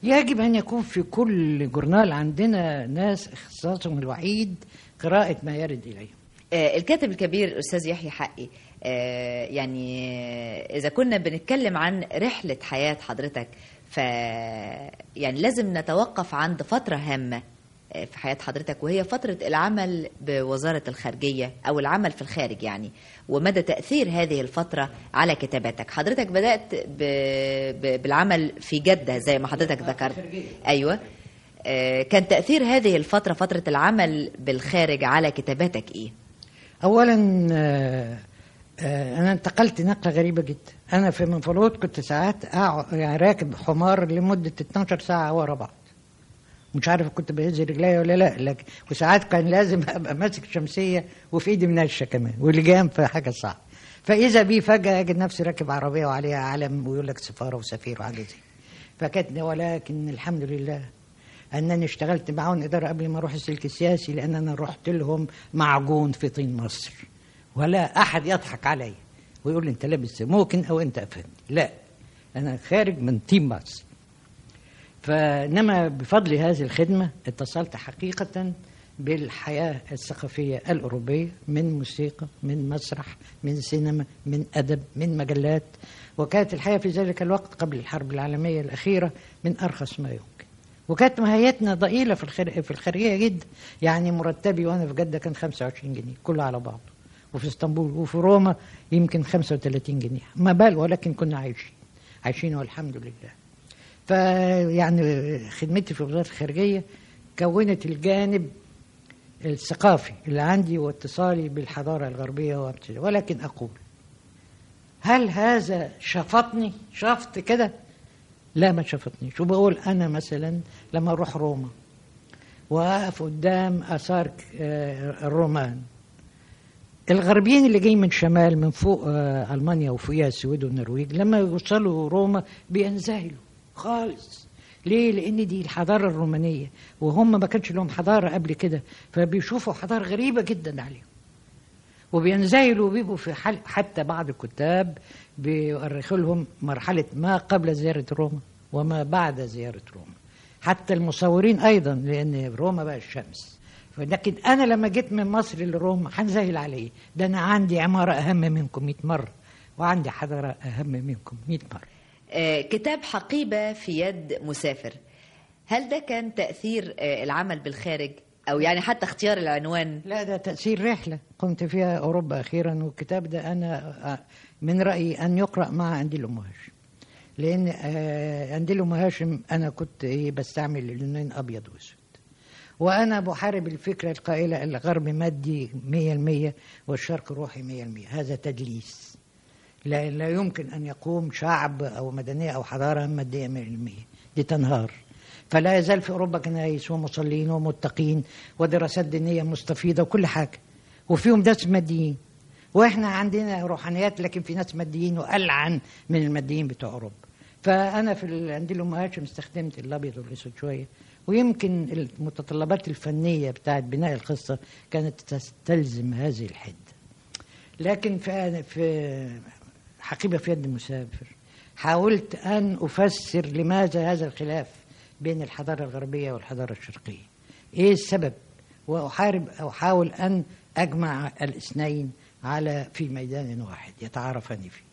يجب أن يكون في كل جورنال عندنا ناس اختصاصهم الوحيد قراءة ما يرد إليهم آه، الكاتب الكبير الأستاذ يحيى حقي آه، يعني آه، إذا كنا بنتكلم عن رحلة حياة حضرتك ف يعني لازم نتوقف عند فترة هامة. في حياة حضرتك وهي فترة العمل بوزارة الخارجية أو العمل في الخارج يعني ومدى تأثير هذه الفترة على كتاباتك. حضرتك بدأت ب... ب... بالعمل في جدة زي ما حضرتك ذكرت. أيوة. آه، كان تأثير هذه الفترة فترة العمل بالخارج على كتاباتك إيه؟ أولا آه، آه، أنا انتقلت نقلة غريبة جدا. أنا في منفلوط كنت ساعات يعني راكب حمار لمدة 12 ساعة ورا بعض مش عارف كنت بهز رجلي ولا لا لكن وساعات كان لازم أبقى ماسك شمسية وفي إيدي منشة كمان واللجام في حاجة صعبة. فإذا بي فجأة اجد نفسي راكب عربية وعليها علم ويقول لك سفارة وسفير وحاجة زي فكانت ولكن الحمد لله أنني اشتغلت معاهم إدارة قبل ما أروح السلك السياسي لأن أنا رحت لهم معجون في طين مصر. ولا أحد يضحك علي ويقول لي أنت لابس سموكن أو أنت أفندي. لا أنا خارج من طين مصر. فإنما بفضل هذه الخدمة اتصلت حقيقة بالحياة الثقافية الأوروبية من موسيقى من مسرح من سينما من أدب من مجلات. وكانت الحياة في ذلك الوقت قبل الحرب العالمية الأخيرة من أرخص ما يمكن. وكانت مهيتنا ضئيلة في الخارج في الخارجية جدا يعني مرتبي وأنا في جدة كان 25 جنيه كله على بعضه. وفي إسطنبول وفي روما يمكن 35 جنيه. ما بال ولكن كنا عايشين. عايشين والحمد لله. فيعني خدمتي في وزارة الخارجية كونت الجانب الثقافي اللي عندي واتصالي بالحضارة الغربية وابتدى. ولكن أقول هل هذا شفطني شفط كده؟ لا ما شافتنيش. وبقول أنا مثلا لما أروح روما وأقف قدام آثار آه، الرومان الغربيين اللي جايين من شمال من فوق آه، ألمانيا وفوقها السويد والنرويج لما يوصلوا روما بينذهلوا خالص. ليه؟ لأن دي الحضارة الرومانية وهم ما كانش لهم حضارة قبل كده فبيشوفوا حضارة غريبة جدا عليهم. وبينزلوا وبيبقوا في حال حتى بعض الكتاب بيؤرخوا لهم مرحلة ما قبل زيارة روما وما بعد زيارة روما. حتى المصورين أيضا لأن روما بقى الشمس. لكن أنا لما جيت من مصر لروما هنزهل عليه. ده أنا عندي عمارة أهم منكم 100 مرة وعندي حضارة أهم منكم 100 مرة. كتاب حقيبة في يد مسافر. هل ده كان تأثير آه، العمل بالخارج؟ أو يعني حتى اختيار العنوان؟ لا ده تأثير رحلة. قمت فيها أوروبا أخيرا والكتاب ده أنا آه، من رأيي أن يقرأ مع أنديل أم هاشم. لأن آه، أنديل أم هاشم أنا كنت إيه بستعمل اللونين أبيض وأسود. وأنا بحارب الفكرة القائلة الغرب مادي مية المية والشرق روحي مية المية. هذا تدليس. لا, لا يمكن أن يقوم شعب أو مدنية أو حضارة مادية مية المية دي تنهار. فلا يزال في أوروبا كنايس ومصلين ومتقين ودراسات دينية مستفيضة وكل حاجة. وفيهم ناس ماديين. وإحنا عندنا روحانيات لكن في ناس ماديين وألعن من الماديين بتوع أوروبا. فأنا في الانديل ام هاشم استخدمت الأبيض والأسود شوية. ويمكن المتطلبات الفنية بتاعت بناء القصة كانت تستلزم هذه الحدة. لكن في في حقيبة في يد المسافر. حاولت أن أفسر لماذا هذا الخلاف بين الحضارة الغربية والحضارة الشرقية. إيه السبب؟ وأحارب أو أحاول أن أجمع الاثنين على في ميدان واحد يتعارفان فيه.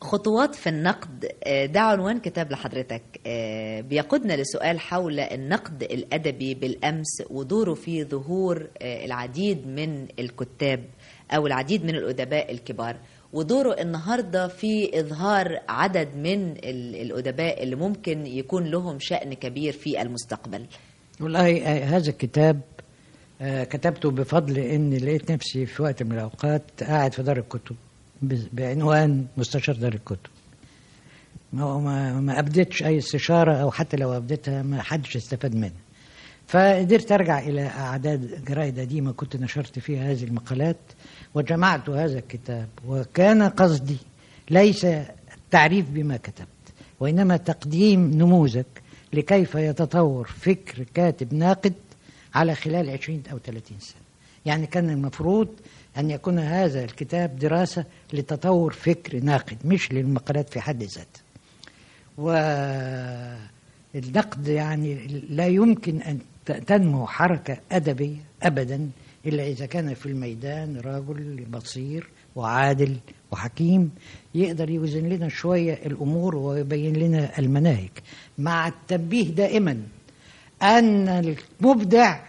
خطوات في النقد آه، ده عنوان كتاب لحضرتك. آه، بيقودنا لسؤال حول النقد الأدبي بالأمس ودوره في ظهور آه، العديد من الكتاب أو العديد من الأدباء الكبار. ودوره النهاردة في إظهار عدد من ال- الأدباء اللي ممكن يكون لهم شأن كبير في المستقبل. والله آه، هذا الكتاب آه، كتبته بفضل ان لقيت نفسي في وقت من الأوقات قاعد في دار الكتب بعنوان مستشار دار الكتب. ما ما, ابدتش أي استشارة أو حتى لو ابدتها ما حدش استفاد منها. فقدرت أرجع إلى أعداد جرائد قديمة كنت نشرت فيها هذه المقالات وجمعت هذا الكتاب. وكان قصدي ليس التعريف بما كتبت وإنما تقديم نموذج لكيف يتطور فكر كاتب ناقد على خلال 20 أو 30 سنة. يعني كان المفروض أن يكون هذا الكتاب دراسة لتطور فكر ناقد مش للمقالات في حد ذاتها. والنقد يعني لا يمكن أن تنمو حركة أدبية أبدا إلا إذا كان في الميدان رجل بصير وعادل وحكيم يقدر يوزن لنا شوية الأمور ويبين لنا المناهج. مع التنبيه دائما أن المبدع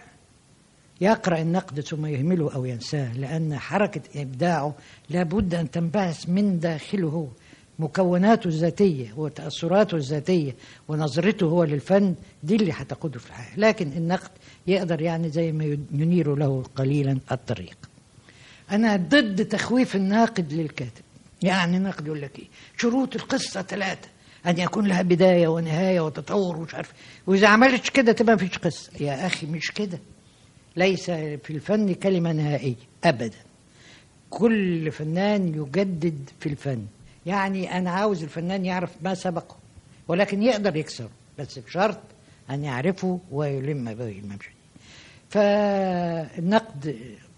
يقرأ النقد ثم يهمله أو ينساه لأن حركة إبداعه لابد أن تنبعث من داخله. هو مكوناته الذاتية وتأثراته الذاتية ونظرته هو للفن دي اللي هتقوده في الحياة. لكن النقد يقدر يعني زي ما ينير له قليلا الطريق. أنا ضد تخويف الناقد للكاتب. يعني الناقد يقول لك إيه؟ شروط القصة ثلاثة. أن يكون لها بداية ونهاية وتطور ومش عارف. وإذا عملتش كده تبقى مفيش قصة. يا أخي مش كده. ليس في الفن كلمة نهائية. أبدا. كل فنان يجدد في الفن. يعني أنا عاوز الفنان يعرف ما سبقه ولكن يقدر يكسره بس بشرط أن يعرفه ويلم به الممشي فالنقد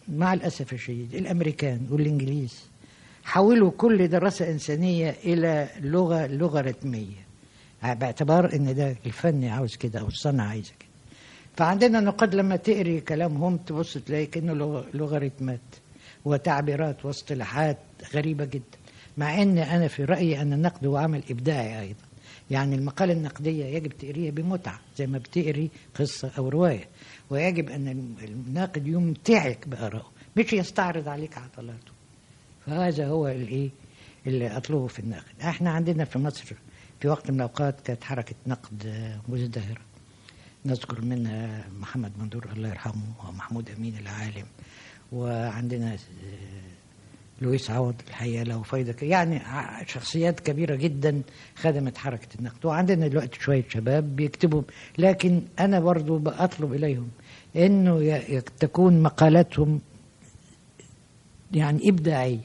مع الأسف الشديد الأمريكان والإنجليز حولوا كل دراسة إنسانية إلى لغة لغة رتمية باعتبار إن ده الفن عاوز كده أو الصنعة عايزة كده. فعندنا نقاد لما تقري كلامهم تبص تلاقي كأنه لغ- لوغاريتمات وتعبيرات واصطلاحات غريبة جدا. مع إن أنا في رأيي أن النقد هو عمل إبداعي أيضا. يعني المقالة النقدية يجب تقريها بمتعة زي ما بتقري قصة أو رواية. ويجب أن الم- الناقد يمتعك بارائه مش يستعرض عليك عضلاته فهذا هو الإيه؟ اللي أطلبه في الناقد. إحنا عندنا في مصر في وقت من الأوقات كانت حركة نقد مزدهرة. نذكر منها محمد مندور الله يرحمه ومحمود أمين العالم. وعندنا آه، لويس عوض الحقيقة له فايدة ك- يعني شخصيات كبيرة جدا خدمت حركة النقد. وعندنا دلوقتي شوية شباب بيكتبوا لكن أنا برضو إنه ي- ي- تكون مقالاتهم يعني إبداعية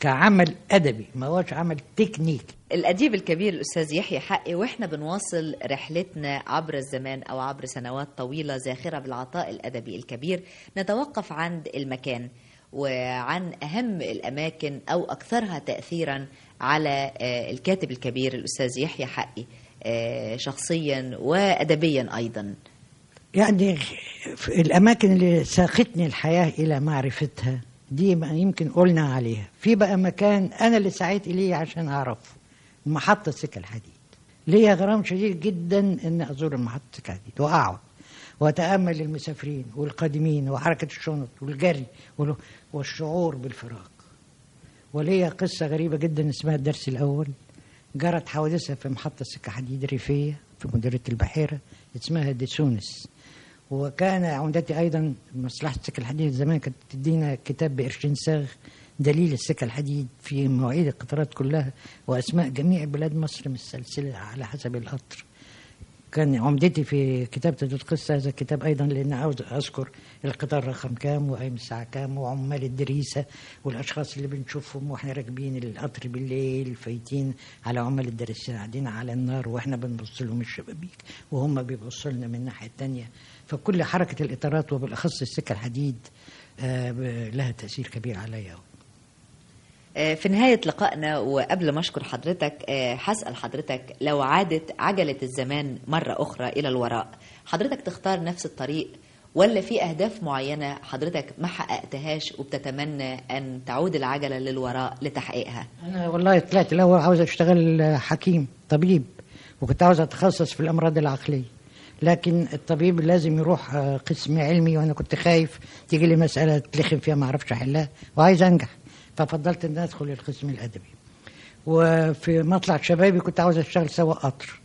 كعمل أدبي ما هوش عمل تكنيك الأديب الكبير الأستاذ يحيى حقي وإحنا بنواصل رحلتنا عبر الزمان أو عبر سنوات طويلة زاخرة بالعطاء الأدبي الكبير. نتوقف عند المكان. وعن أهم الأماكن أو أكثرها تأثيرا على آه، الكاتب الكبير الأستاذ يحيى حقي آه، شخصيا وأدبيا أيضا. يعني الأماكن اللي ساقتني الحياة إلى معرفتها دي يمكن قلنا عليها. في بقى مكان أنا اللي سعيت إليه عشان أعرفه محطة سكة الحديد. ليا غرام شديد جدا إن أزور محطة سكة الحديد وأقعد. وأتأمل المسافرين والقادمين وحركة الشنط والجري وال- والشعور بالفراق. وليا قصة غريبة جدا اسمها الدرس الأول. جرت حوادثها في محطة سكة حديد ريفية في مديرية البحيرة اسمها ديسونس. وكان عمدتي أيضا مصلحة السكة الحديد زمان كانت تدينا كتاب بقرشين صاغ دليل السكة الحديد في مواعيد القطارات كلها وأسماء جميع بلاد مصر متسلسلة على حسب القطر. كان عمدتي في كتابة القصة هذا الكتاب أيضا لأن عاوز أذكر القطار رقم كام وأيام الساعة كام وعمال الدريسة والأشخاص اللي بنشوفهم وإحنا راكبين القطر بالليل فايتين على عمال الدريسة قاعدين على النار وإحنا بنبص لهم الشبابيك وهم بيبصوا لنا من الناحية التانية فكل حركة الإطارات وبالأخص السكة الحديد آه، لها تأثير كبير عليا. في نهاية لقائنا وقبل ما أشكر حضرتك آه، هسأل حضرتك لو عادت عجلة الزمان مرة أخرى إلى الوراء حضرتك تختار نفس الطريق ولا في أهداف معينة حضرتك ما حققتهاش وبتتمنى أن تعود العجلة للوراء لتحقيقها؟ أنا والله طلعت الأول عاوز أشتغل حكيم طبيب وكنت عاوز أتخصص في الأمراض العقلية. لكن الطبيب لازم يروح آه، قسم علمي وأنا كنت خايف تيجي لي مسألة تلخم فيها ما أعرفش أحلها وعايز أنجح. ففضلت أن أدخل القسم الأدبي. وفي مطلع شبابي كنت عاوز أشتغل سواق قطر.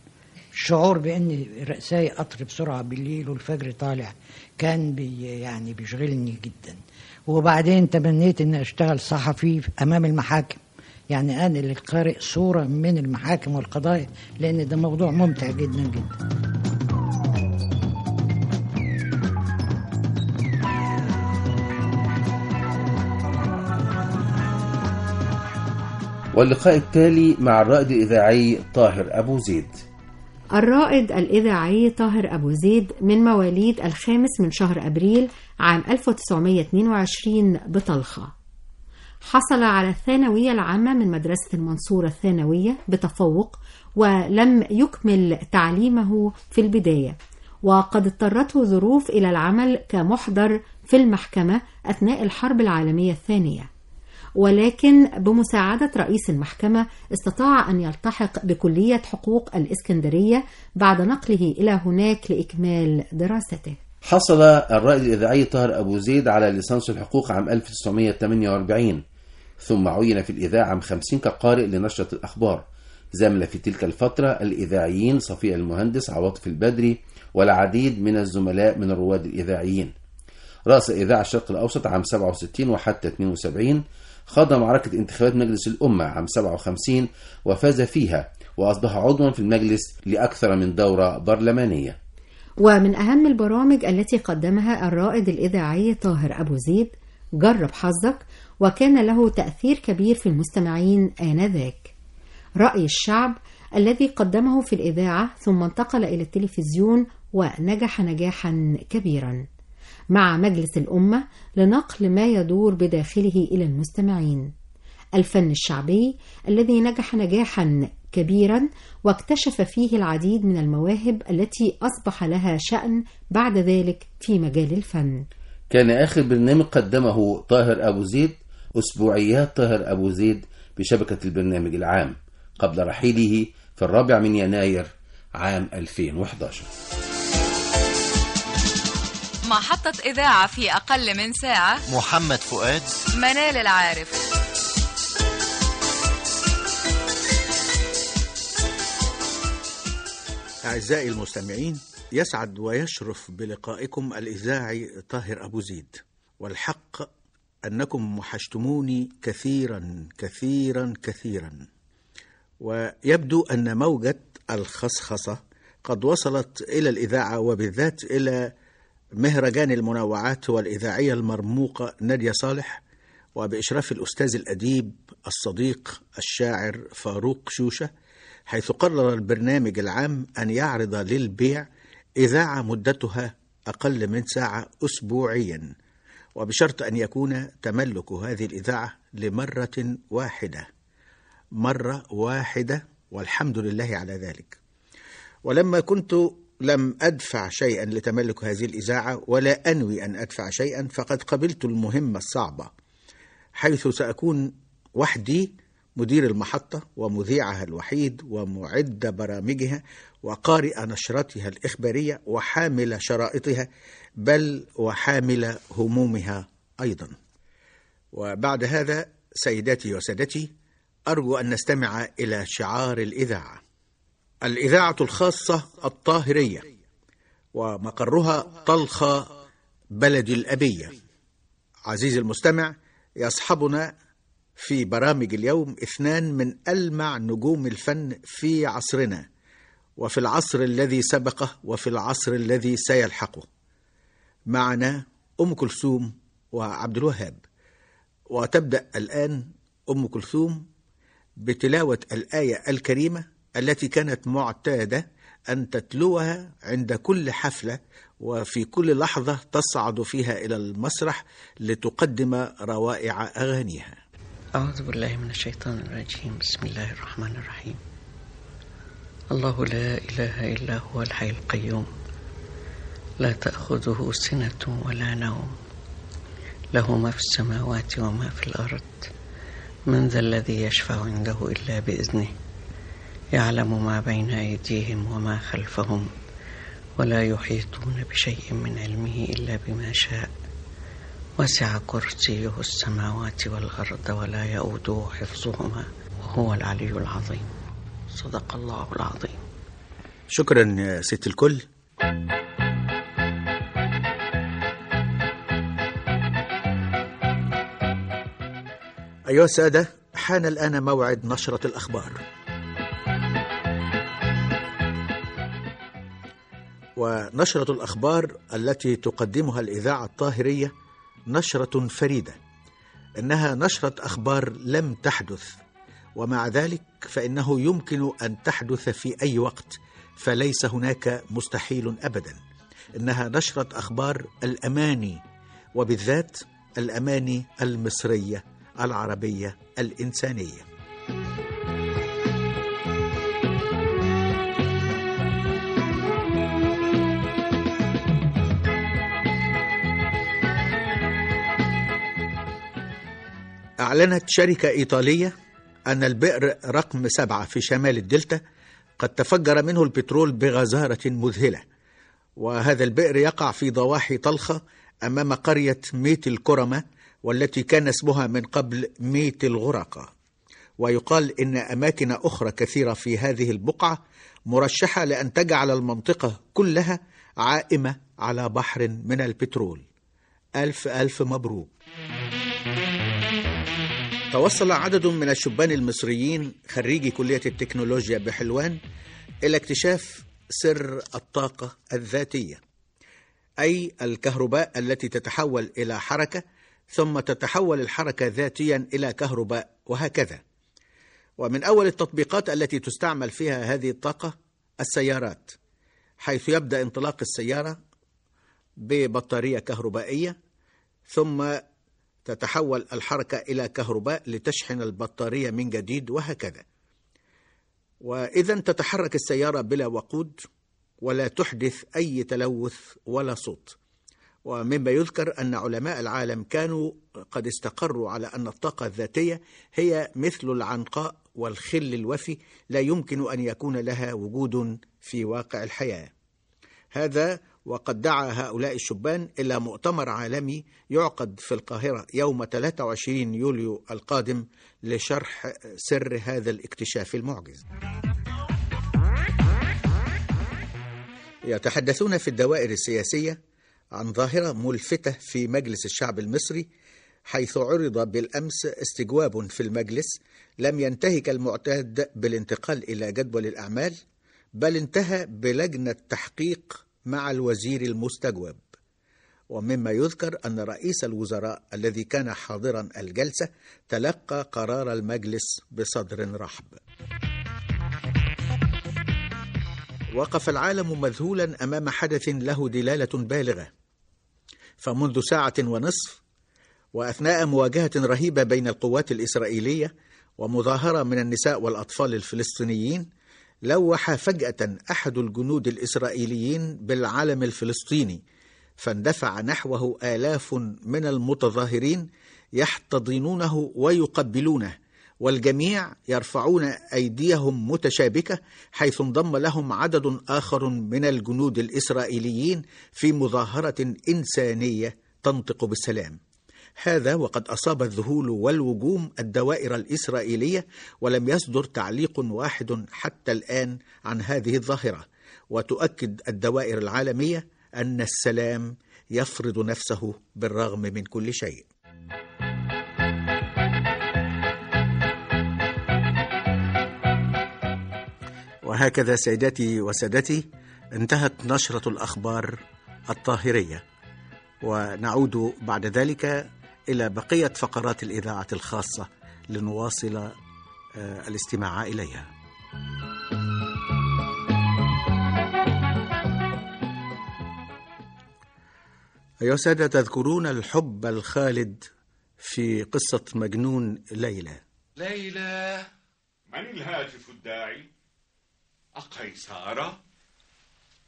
الشعور بأن سايق قطر بسرعة بالليل والفجر طالع كان بي يعني بيشغلني جدا. وبعدين تمنيت أن أشتغل صحفي أمام المحاكم. يعني أنا اللي قارئ صورة من المحاكم والقضايا لأن ده موضوع ممتع جدا جدا. واللقاء التالي مع الرائد الإذاعي طاهر أبو زيد. الرائد الإذاعي طاهر أبو زيد من مواليد الخامس من شهر أبريل عام 1922 بطلخة. حصل على الثانوية العامة من مدرسة المنصورة الثانوية بتفوق ولم يكمل تعليمه في البداية وقد اضطرته ظروف إلى العمل كمحضر في المحكمة أثناء الحرب العالمية الثانية. ولكن بمساعدة رئيس المحكمة استطاع أن يلتحق بكلية حقوق الإسكندرية بعد نقله إلى هناك لإكمال دراسته. حصل الرائد الإذاعي طاهر أبو زيد على ليسانس الحقوق عام 1948 ثم عين في الإذاعة عام 50 كقارئ لنشرة الأخبار. زمل في تلك الفترة الإذاعيين صفي المهندس عواطف البدري والعديد من الزملاء من الرواد الإذاعيين. رأس إذاعة الشرق الأوسط عام 67 وحتى 72 خاض معركة انتخابات مجلس الأمة عام 57 وفاز فيها وأصبح عضوا في المجلس لأكثر من دورة برلمانية. ومن أهم البرامج التي قدمها الرائد الإذاعي طاهر أبو زيد جرب حظك وكان له تأثير كبير في المستمعين آنذاك. رأي الشعب الذي قدمه في الإذاعة ثم انتقل إلى التلفزيون ونجح نجاحا كبيرا. مع مجلس الأمة لنقل ما يدور بداخله إلى المستمعين. الفن الشعبي الذي نجح نجاحا كبيرا واكتشف فيه العديد من المواهب التي أصبح لها شأن بعد ذلك في مجال الفن. كان آخر برنامج قدمه طاهر أبو زيد أسبوعيات طاهر أبو زيد بشبكة البرنامج العام قبل رحيله في الرابع من يناير عام 2011 محطة إذاعة في أقل من ساعة. محمد فؤاد. منال العارف. أعزائي المستمعين يسعد ويشرف بلقائكم الإذاعي طاهر أبو زيد. والحق أنكم وحشتموني كثيرا كثيرا كثيرا. ويبدو أن موجة الخصخصة قد وصلت إلى الإذاعة وبالذات إلى مهرجان المنوعات والإذاعية المرموقة نادية صالح وبإشراف الأستاذ الأديب الصديق الشاعر فاروق شوشة حيث قرر البرنامج العام أن يعرض للبيع إذاعة مدتها أقل من ساعة أسبوعيا. وبشرط أن يكون تملك هذه الإذاعة لمرة واحدة. مرة واحدة والحمد لله على ذلك. ولما كنت لم أدفع شيئا لتملك هذه الإذاعة ولا أنوي أن أدفع شيئا فقد قبلت المهمة الصعبة حيث سأكون وحدي مدير المحطة ومذيعها الوحيد ومعد برامجها وقارئ نشرتها الإخبارية وحامل شرائطها بل وحامل همومها أيضا. وبعد هذا سيداتي وسادتي أرجو أن نستمع إلى شعار الإذاعة. الإذاعة الخاصة الطاهرية ومقرها طلخة بلد الأبية. عزيزي المستمع يصحبنا في برامج اليوم اثنان من ألمع نجوم الفن في عصرنا وفي العصر الذي سبقه وفي العصر الذي سيلحقه. معنا أم كلثوم وعبد الوهاب. وتبدأ الآن أم كلثوم بتلاوة الآية الكريمة التي كانت معتادة أن تتلوها عند كل حفلة وفي كل لحظة تصعد فيها إلى المسرح لتقدم روائع أغانيها. أعوذ بالله من الشيطان الرجيم. بسم الله الرحمن الرحيم. الله لا إله إلا هو الحي القيوم. لا تأخذه سنة ولا نوم. له ما في السماوات وما في الأرض. من ذا الذي يشفع عنده إلا بإذنه. يعلم ما بين أيديهم وما خلفهم ولا يحيطون بشيء من علمه إلا بما شاء. وسع كرسيه السماوات والأرض ولا يؤوده حفظهما وهو العلي العظيم. صدق الله العظيم. شكرا يا ست الكل. أيها السادة حان الآن موعد نشرة الأخبار. ونشرة الأخبار التي تقدمها الإذاعة الطاهرية نشرة فريدة. إنها نشرة أخبار لم تحدث ومع ذلك فإنه يمكن أن تحدث في أي وقت فليس هناك مستحيل أبدا. إنها نشرة أخبار الأماني وبالذات الأماني المصرية العربية الإنسانية. أعلنت شركة إيطالية أن البئر رقم سبعة في شمال الدلتا قد تفجر منه البترول بغزارة مذهلة وهذا البئر يقع في ضواحي طلخة أمام قرية ميت الكرمة والتي كان اسمها من قبل ميت الغرقة. ويقال إن أماكن أخرى كثيرة في هذه البقعة مرشحة لأن تجعل المنطقة كلها عائمة على بحر من البترول. ألف ألف مبروك. توصل عدد من الشبان المصريين خريجي كلية التكنولوجيا بحلوان إلى اكتشاف سر الطاقة الذاتية أي الكهرباء التي تتحول إلى حركة ثم تتحول الحركة ذاتيا إلى كهرباء وهكذا. ومن أول التطبيقات التي تستعمل فيها هذه الطاقة السيارات حيث يبدأ انطلاق السيارة ببطارية كهربائية ثم تتحول الحركة إلى كهرباء لتشحن البطارية من جديد وهكذا. وإذا تتحرك السيارة بلا وقود ولا تحدث أي تلوث ولا صوت. ومما يذكر أن علماء العالم كانوا قد استقروا على أن الطاقة الذاتية هي مثل العنقاء والخل الوفي لا يمكن أن يكون لها وجود في واقع الحياة. هذا وقد دعا هؤلاء الشبان إلى مؤتمر عالمي يعقد في القاهرة يوم 23 يوليو القادم لشرح سر هذا الاكتشاف المعجز. يتحدثون في الدوائر السياسية عن ظاهرة ملفتة في مجلس الشعب المصري حيث عرض بالأمس استجواب في المجلس لم ينتهي كالمعتاد بالانتقال إلى جدول الأعمال بل انتهى بلجنة تحقيق مع الوزير المستجوب. ومما يذكر أن رئيس الوزراء الذي كان حاضرا الجلسة تلقى قرار المجلس بصدر رحب. وقف العالم مذهولا أمام حدث له دلالة بالغة. فمنذ ساعة ونصف وأثناء مواجهة رهيبة بين القوات الإسرائيلية ومظاهرة من النساء والأطفال الفلسطينيين لوح فجأة أحد الجنود الإسرائيليين بالعلم الفلسطيني فاندفع نحوه آلاف من المتظاهرين يحتضنونه ويقبلونه والجميع يرفعون أيديهم متشابكة حيث انضم لهم عدد آخر من الجنود الإسرائيليين في مظاهرة إنسانية تنطق بالسلام. هذا وقد أصاب الذهول والوجوم الدوائر الإسرائيلية ولم يصدر تعليق واحد حتى الآن عن هذه الظاهرة. وتؤكد الدوائر العالمية أن السلام يفرض نفسه بالرغم من كل شيء. وهكذا سيداتي وسادتي انتهت نشرة الأخبار الطاهرية. ونعود بعد ذلك إلى بقية فقرات الإذاعة الخاصة لنواصل آه، الاستماع إليها. أيها السادة تذكرون الحب الخالد في قصة مجنون ليلى. ليلى. من الهاتف الداعي؟ أقيصارة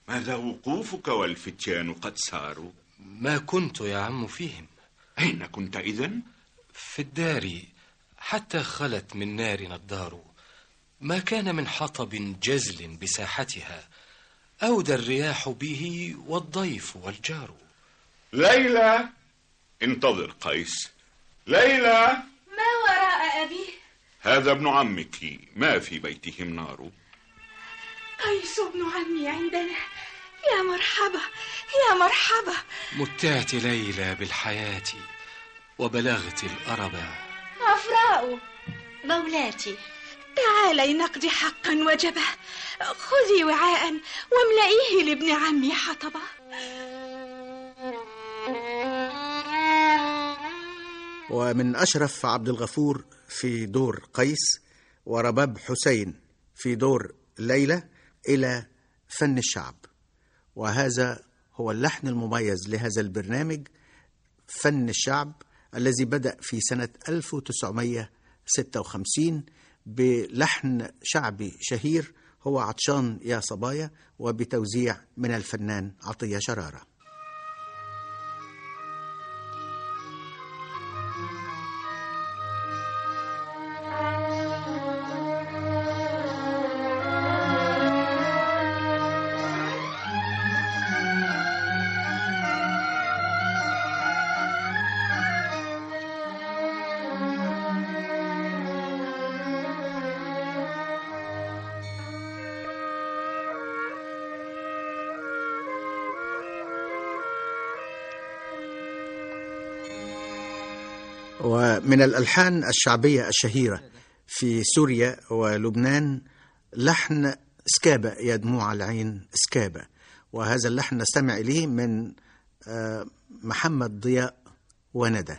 ماذا وقوفك والفتيان قد ساروا؟ ما كنت يا عم فيهم. أين كنت إذن؟ في الدار حتى خلت من نارنا الدار ما كان من حطب جزل بساحتها أودى الرياح به والضيف والجار. ليلى انتظر قيس. ليلى! ما وراء أبي؟ هذا ابن عمك. ما في بيتهم نار؟ قيس ابن عمي عندنا. يا مرحبا يا مرحبا. متعت ليلى بالحياة وبلغت الأربا عفراء مولاتي تعالي نقضي حقا وجبه خذي وعاء واملئيه لابن عمي حطبا. ومن أشرف عبد الغفور في دور قيس ورباب حسين في دور ليلى إلى فن الشعب. وهذا هو اللحن المميز لهذا البرنامج فن الشعب الذي بدأ في سنة 1956 بلحن شعبي شهير هو عطشان يا صبايا وبتوزيع من الفنان عطية شرارة. ومن الألحان الشعبية الشهيرة في سوريا ولبنان لحن سكابة يا دموع العين سكابة. وهذا اللحن نستمع إليه من آه، محمد ضياء وندى.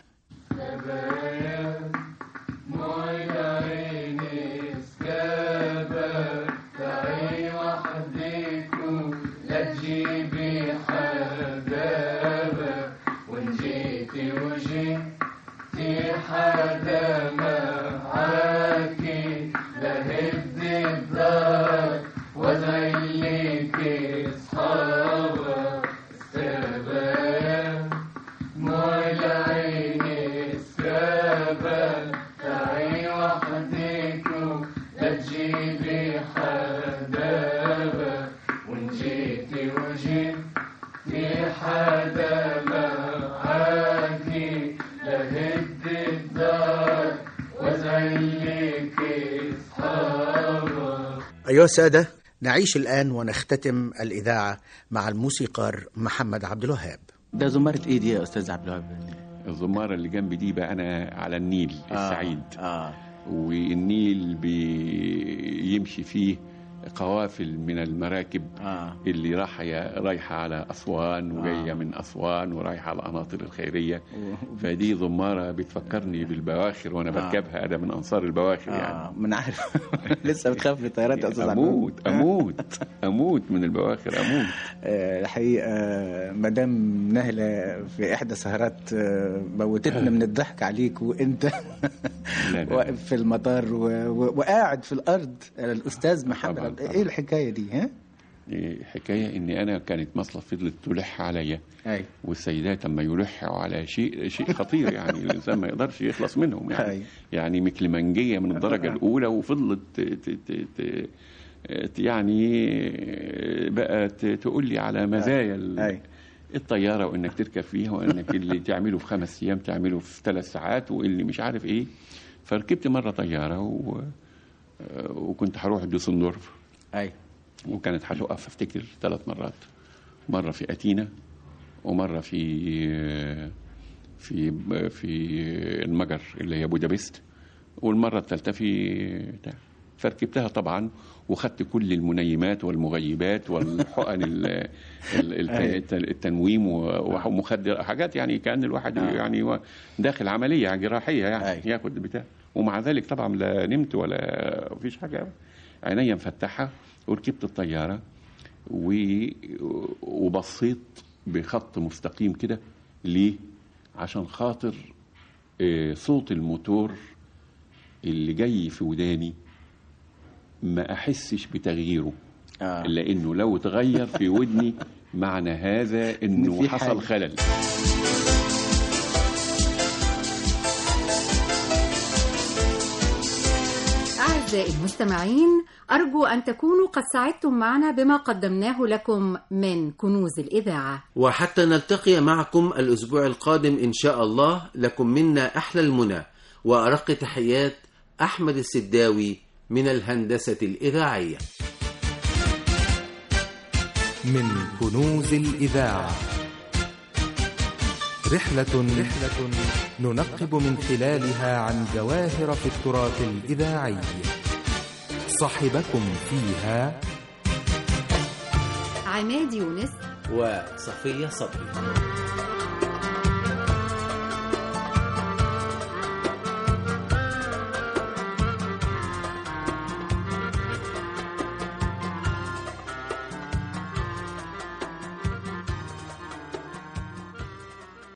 أيها السادة نعيش الآن ونختتم الإذاعة مع الموسيقار محمد عبد الوهاب. ده زمارة إيه دي يا أستاذ عبد الوهاب؟ الزمارة اللي جنبي دي بقى أنا على النيل آه، السعيد. آه. والنيل بيمشي فيه قوافل من المراكب آه. اللي رايحة رايحة على أسوان وجاية من أسوان ورايحة على القناطر الخيرية. فدي زمارة بتفكرني بالبواخر وأنا آه. بركبها أنا من أنصار البواخر آه، يعني. من عارف لسه بتخاف من الطيارات يا أستاذ أموت أموت أموت من البواخر أموت. آه، الحقيقة مدام نهلة في إحدى سهرات آه، موتتنا من الضحك عليك وأنت واقف في المطار. وقاعد في الأرض. الأستاذ محمد إيه الحكاية دي ها؟ دي حكاية إن أنا كانت مصلة فضلت تلح عليا. والسيدات لما يلحوا على شيء شيء خطير يعني الإنسان ما يقدرش يخلص منهم يعني أي. يعني مكلمنجية من الدرجة الأولى وفضلت ت- ت- ت- يعني بقى تقول لي على مزايا ال- الطيارة وإنك تركب فيها وإنك اللي تعمله في خمس أيام تعمله في ثلاث ساعات واللي مش عارف إيه فركبت مرة طيارة و... وكنت هروح دوسندورف أي. وكانت هتقف افتكر ثلاث مرات. مرة في أتينا ومرة في في في المجر اللي هي بودابست والمرة الثالثة في. فركبتها طبعا وخدت كل المنيمات والمغيبات والحقن التنويم ومخدر حاجات يعني كأن الواحد آه. يعني داخل عملية جراحية يعني. ياخد بتاع. ومع ذلك طبعا لا نمت ولا فيش حاجة. عينيا مفتحة وركبت الطيارة و- وبصيت بخط مستقيم كده ليه؟ عشان خاطر آه، صوت الموتور اللي جاي في وداني ما أحسش بتغييره آه. لأنه لو تغير في ودني معنى هذا إنه في حصل. خلل أعزائي المستمعين أرجو أن تكونوا قد سعدتم معنا بما قدمناه لكم من كنوز الإذاعة. وحتى نلتقي معكم الأسبوع القادم إن شاء الله. لكم منا أحلى المنى. وأرق تحيات أحمد السداوي من الهندسة الإذاعية. من كنوز الإذاعة. رحلة رحلة ننقب من خلالها عن جواهر في التراث الإذاعي. صاحبكم فيها. عماد يونس وصفية صبري.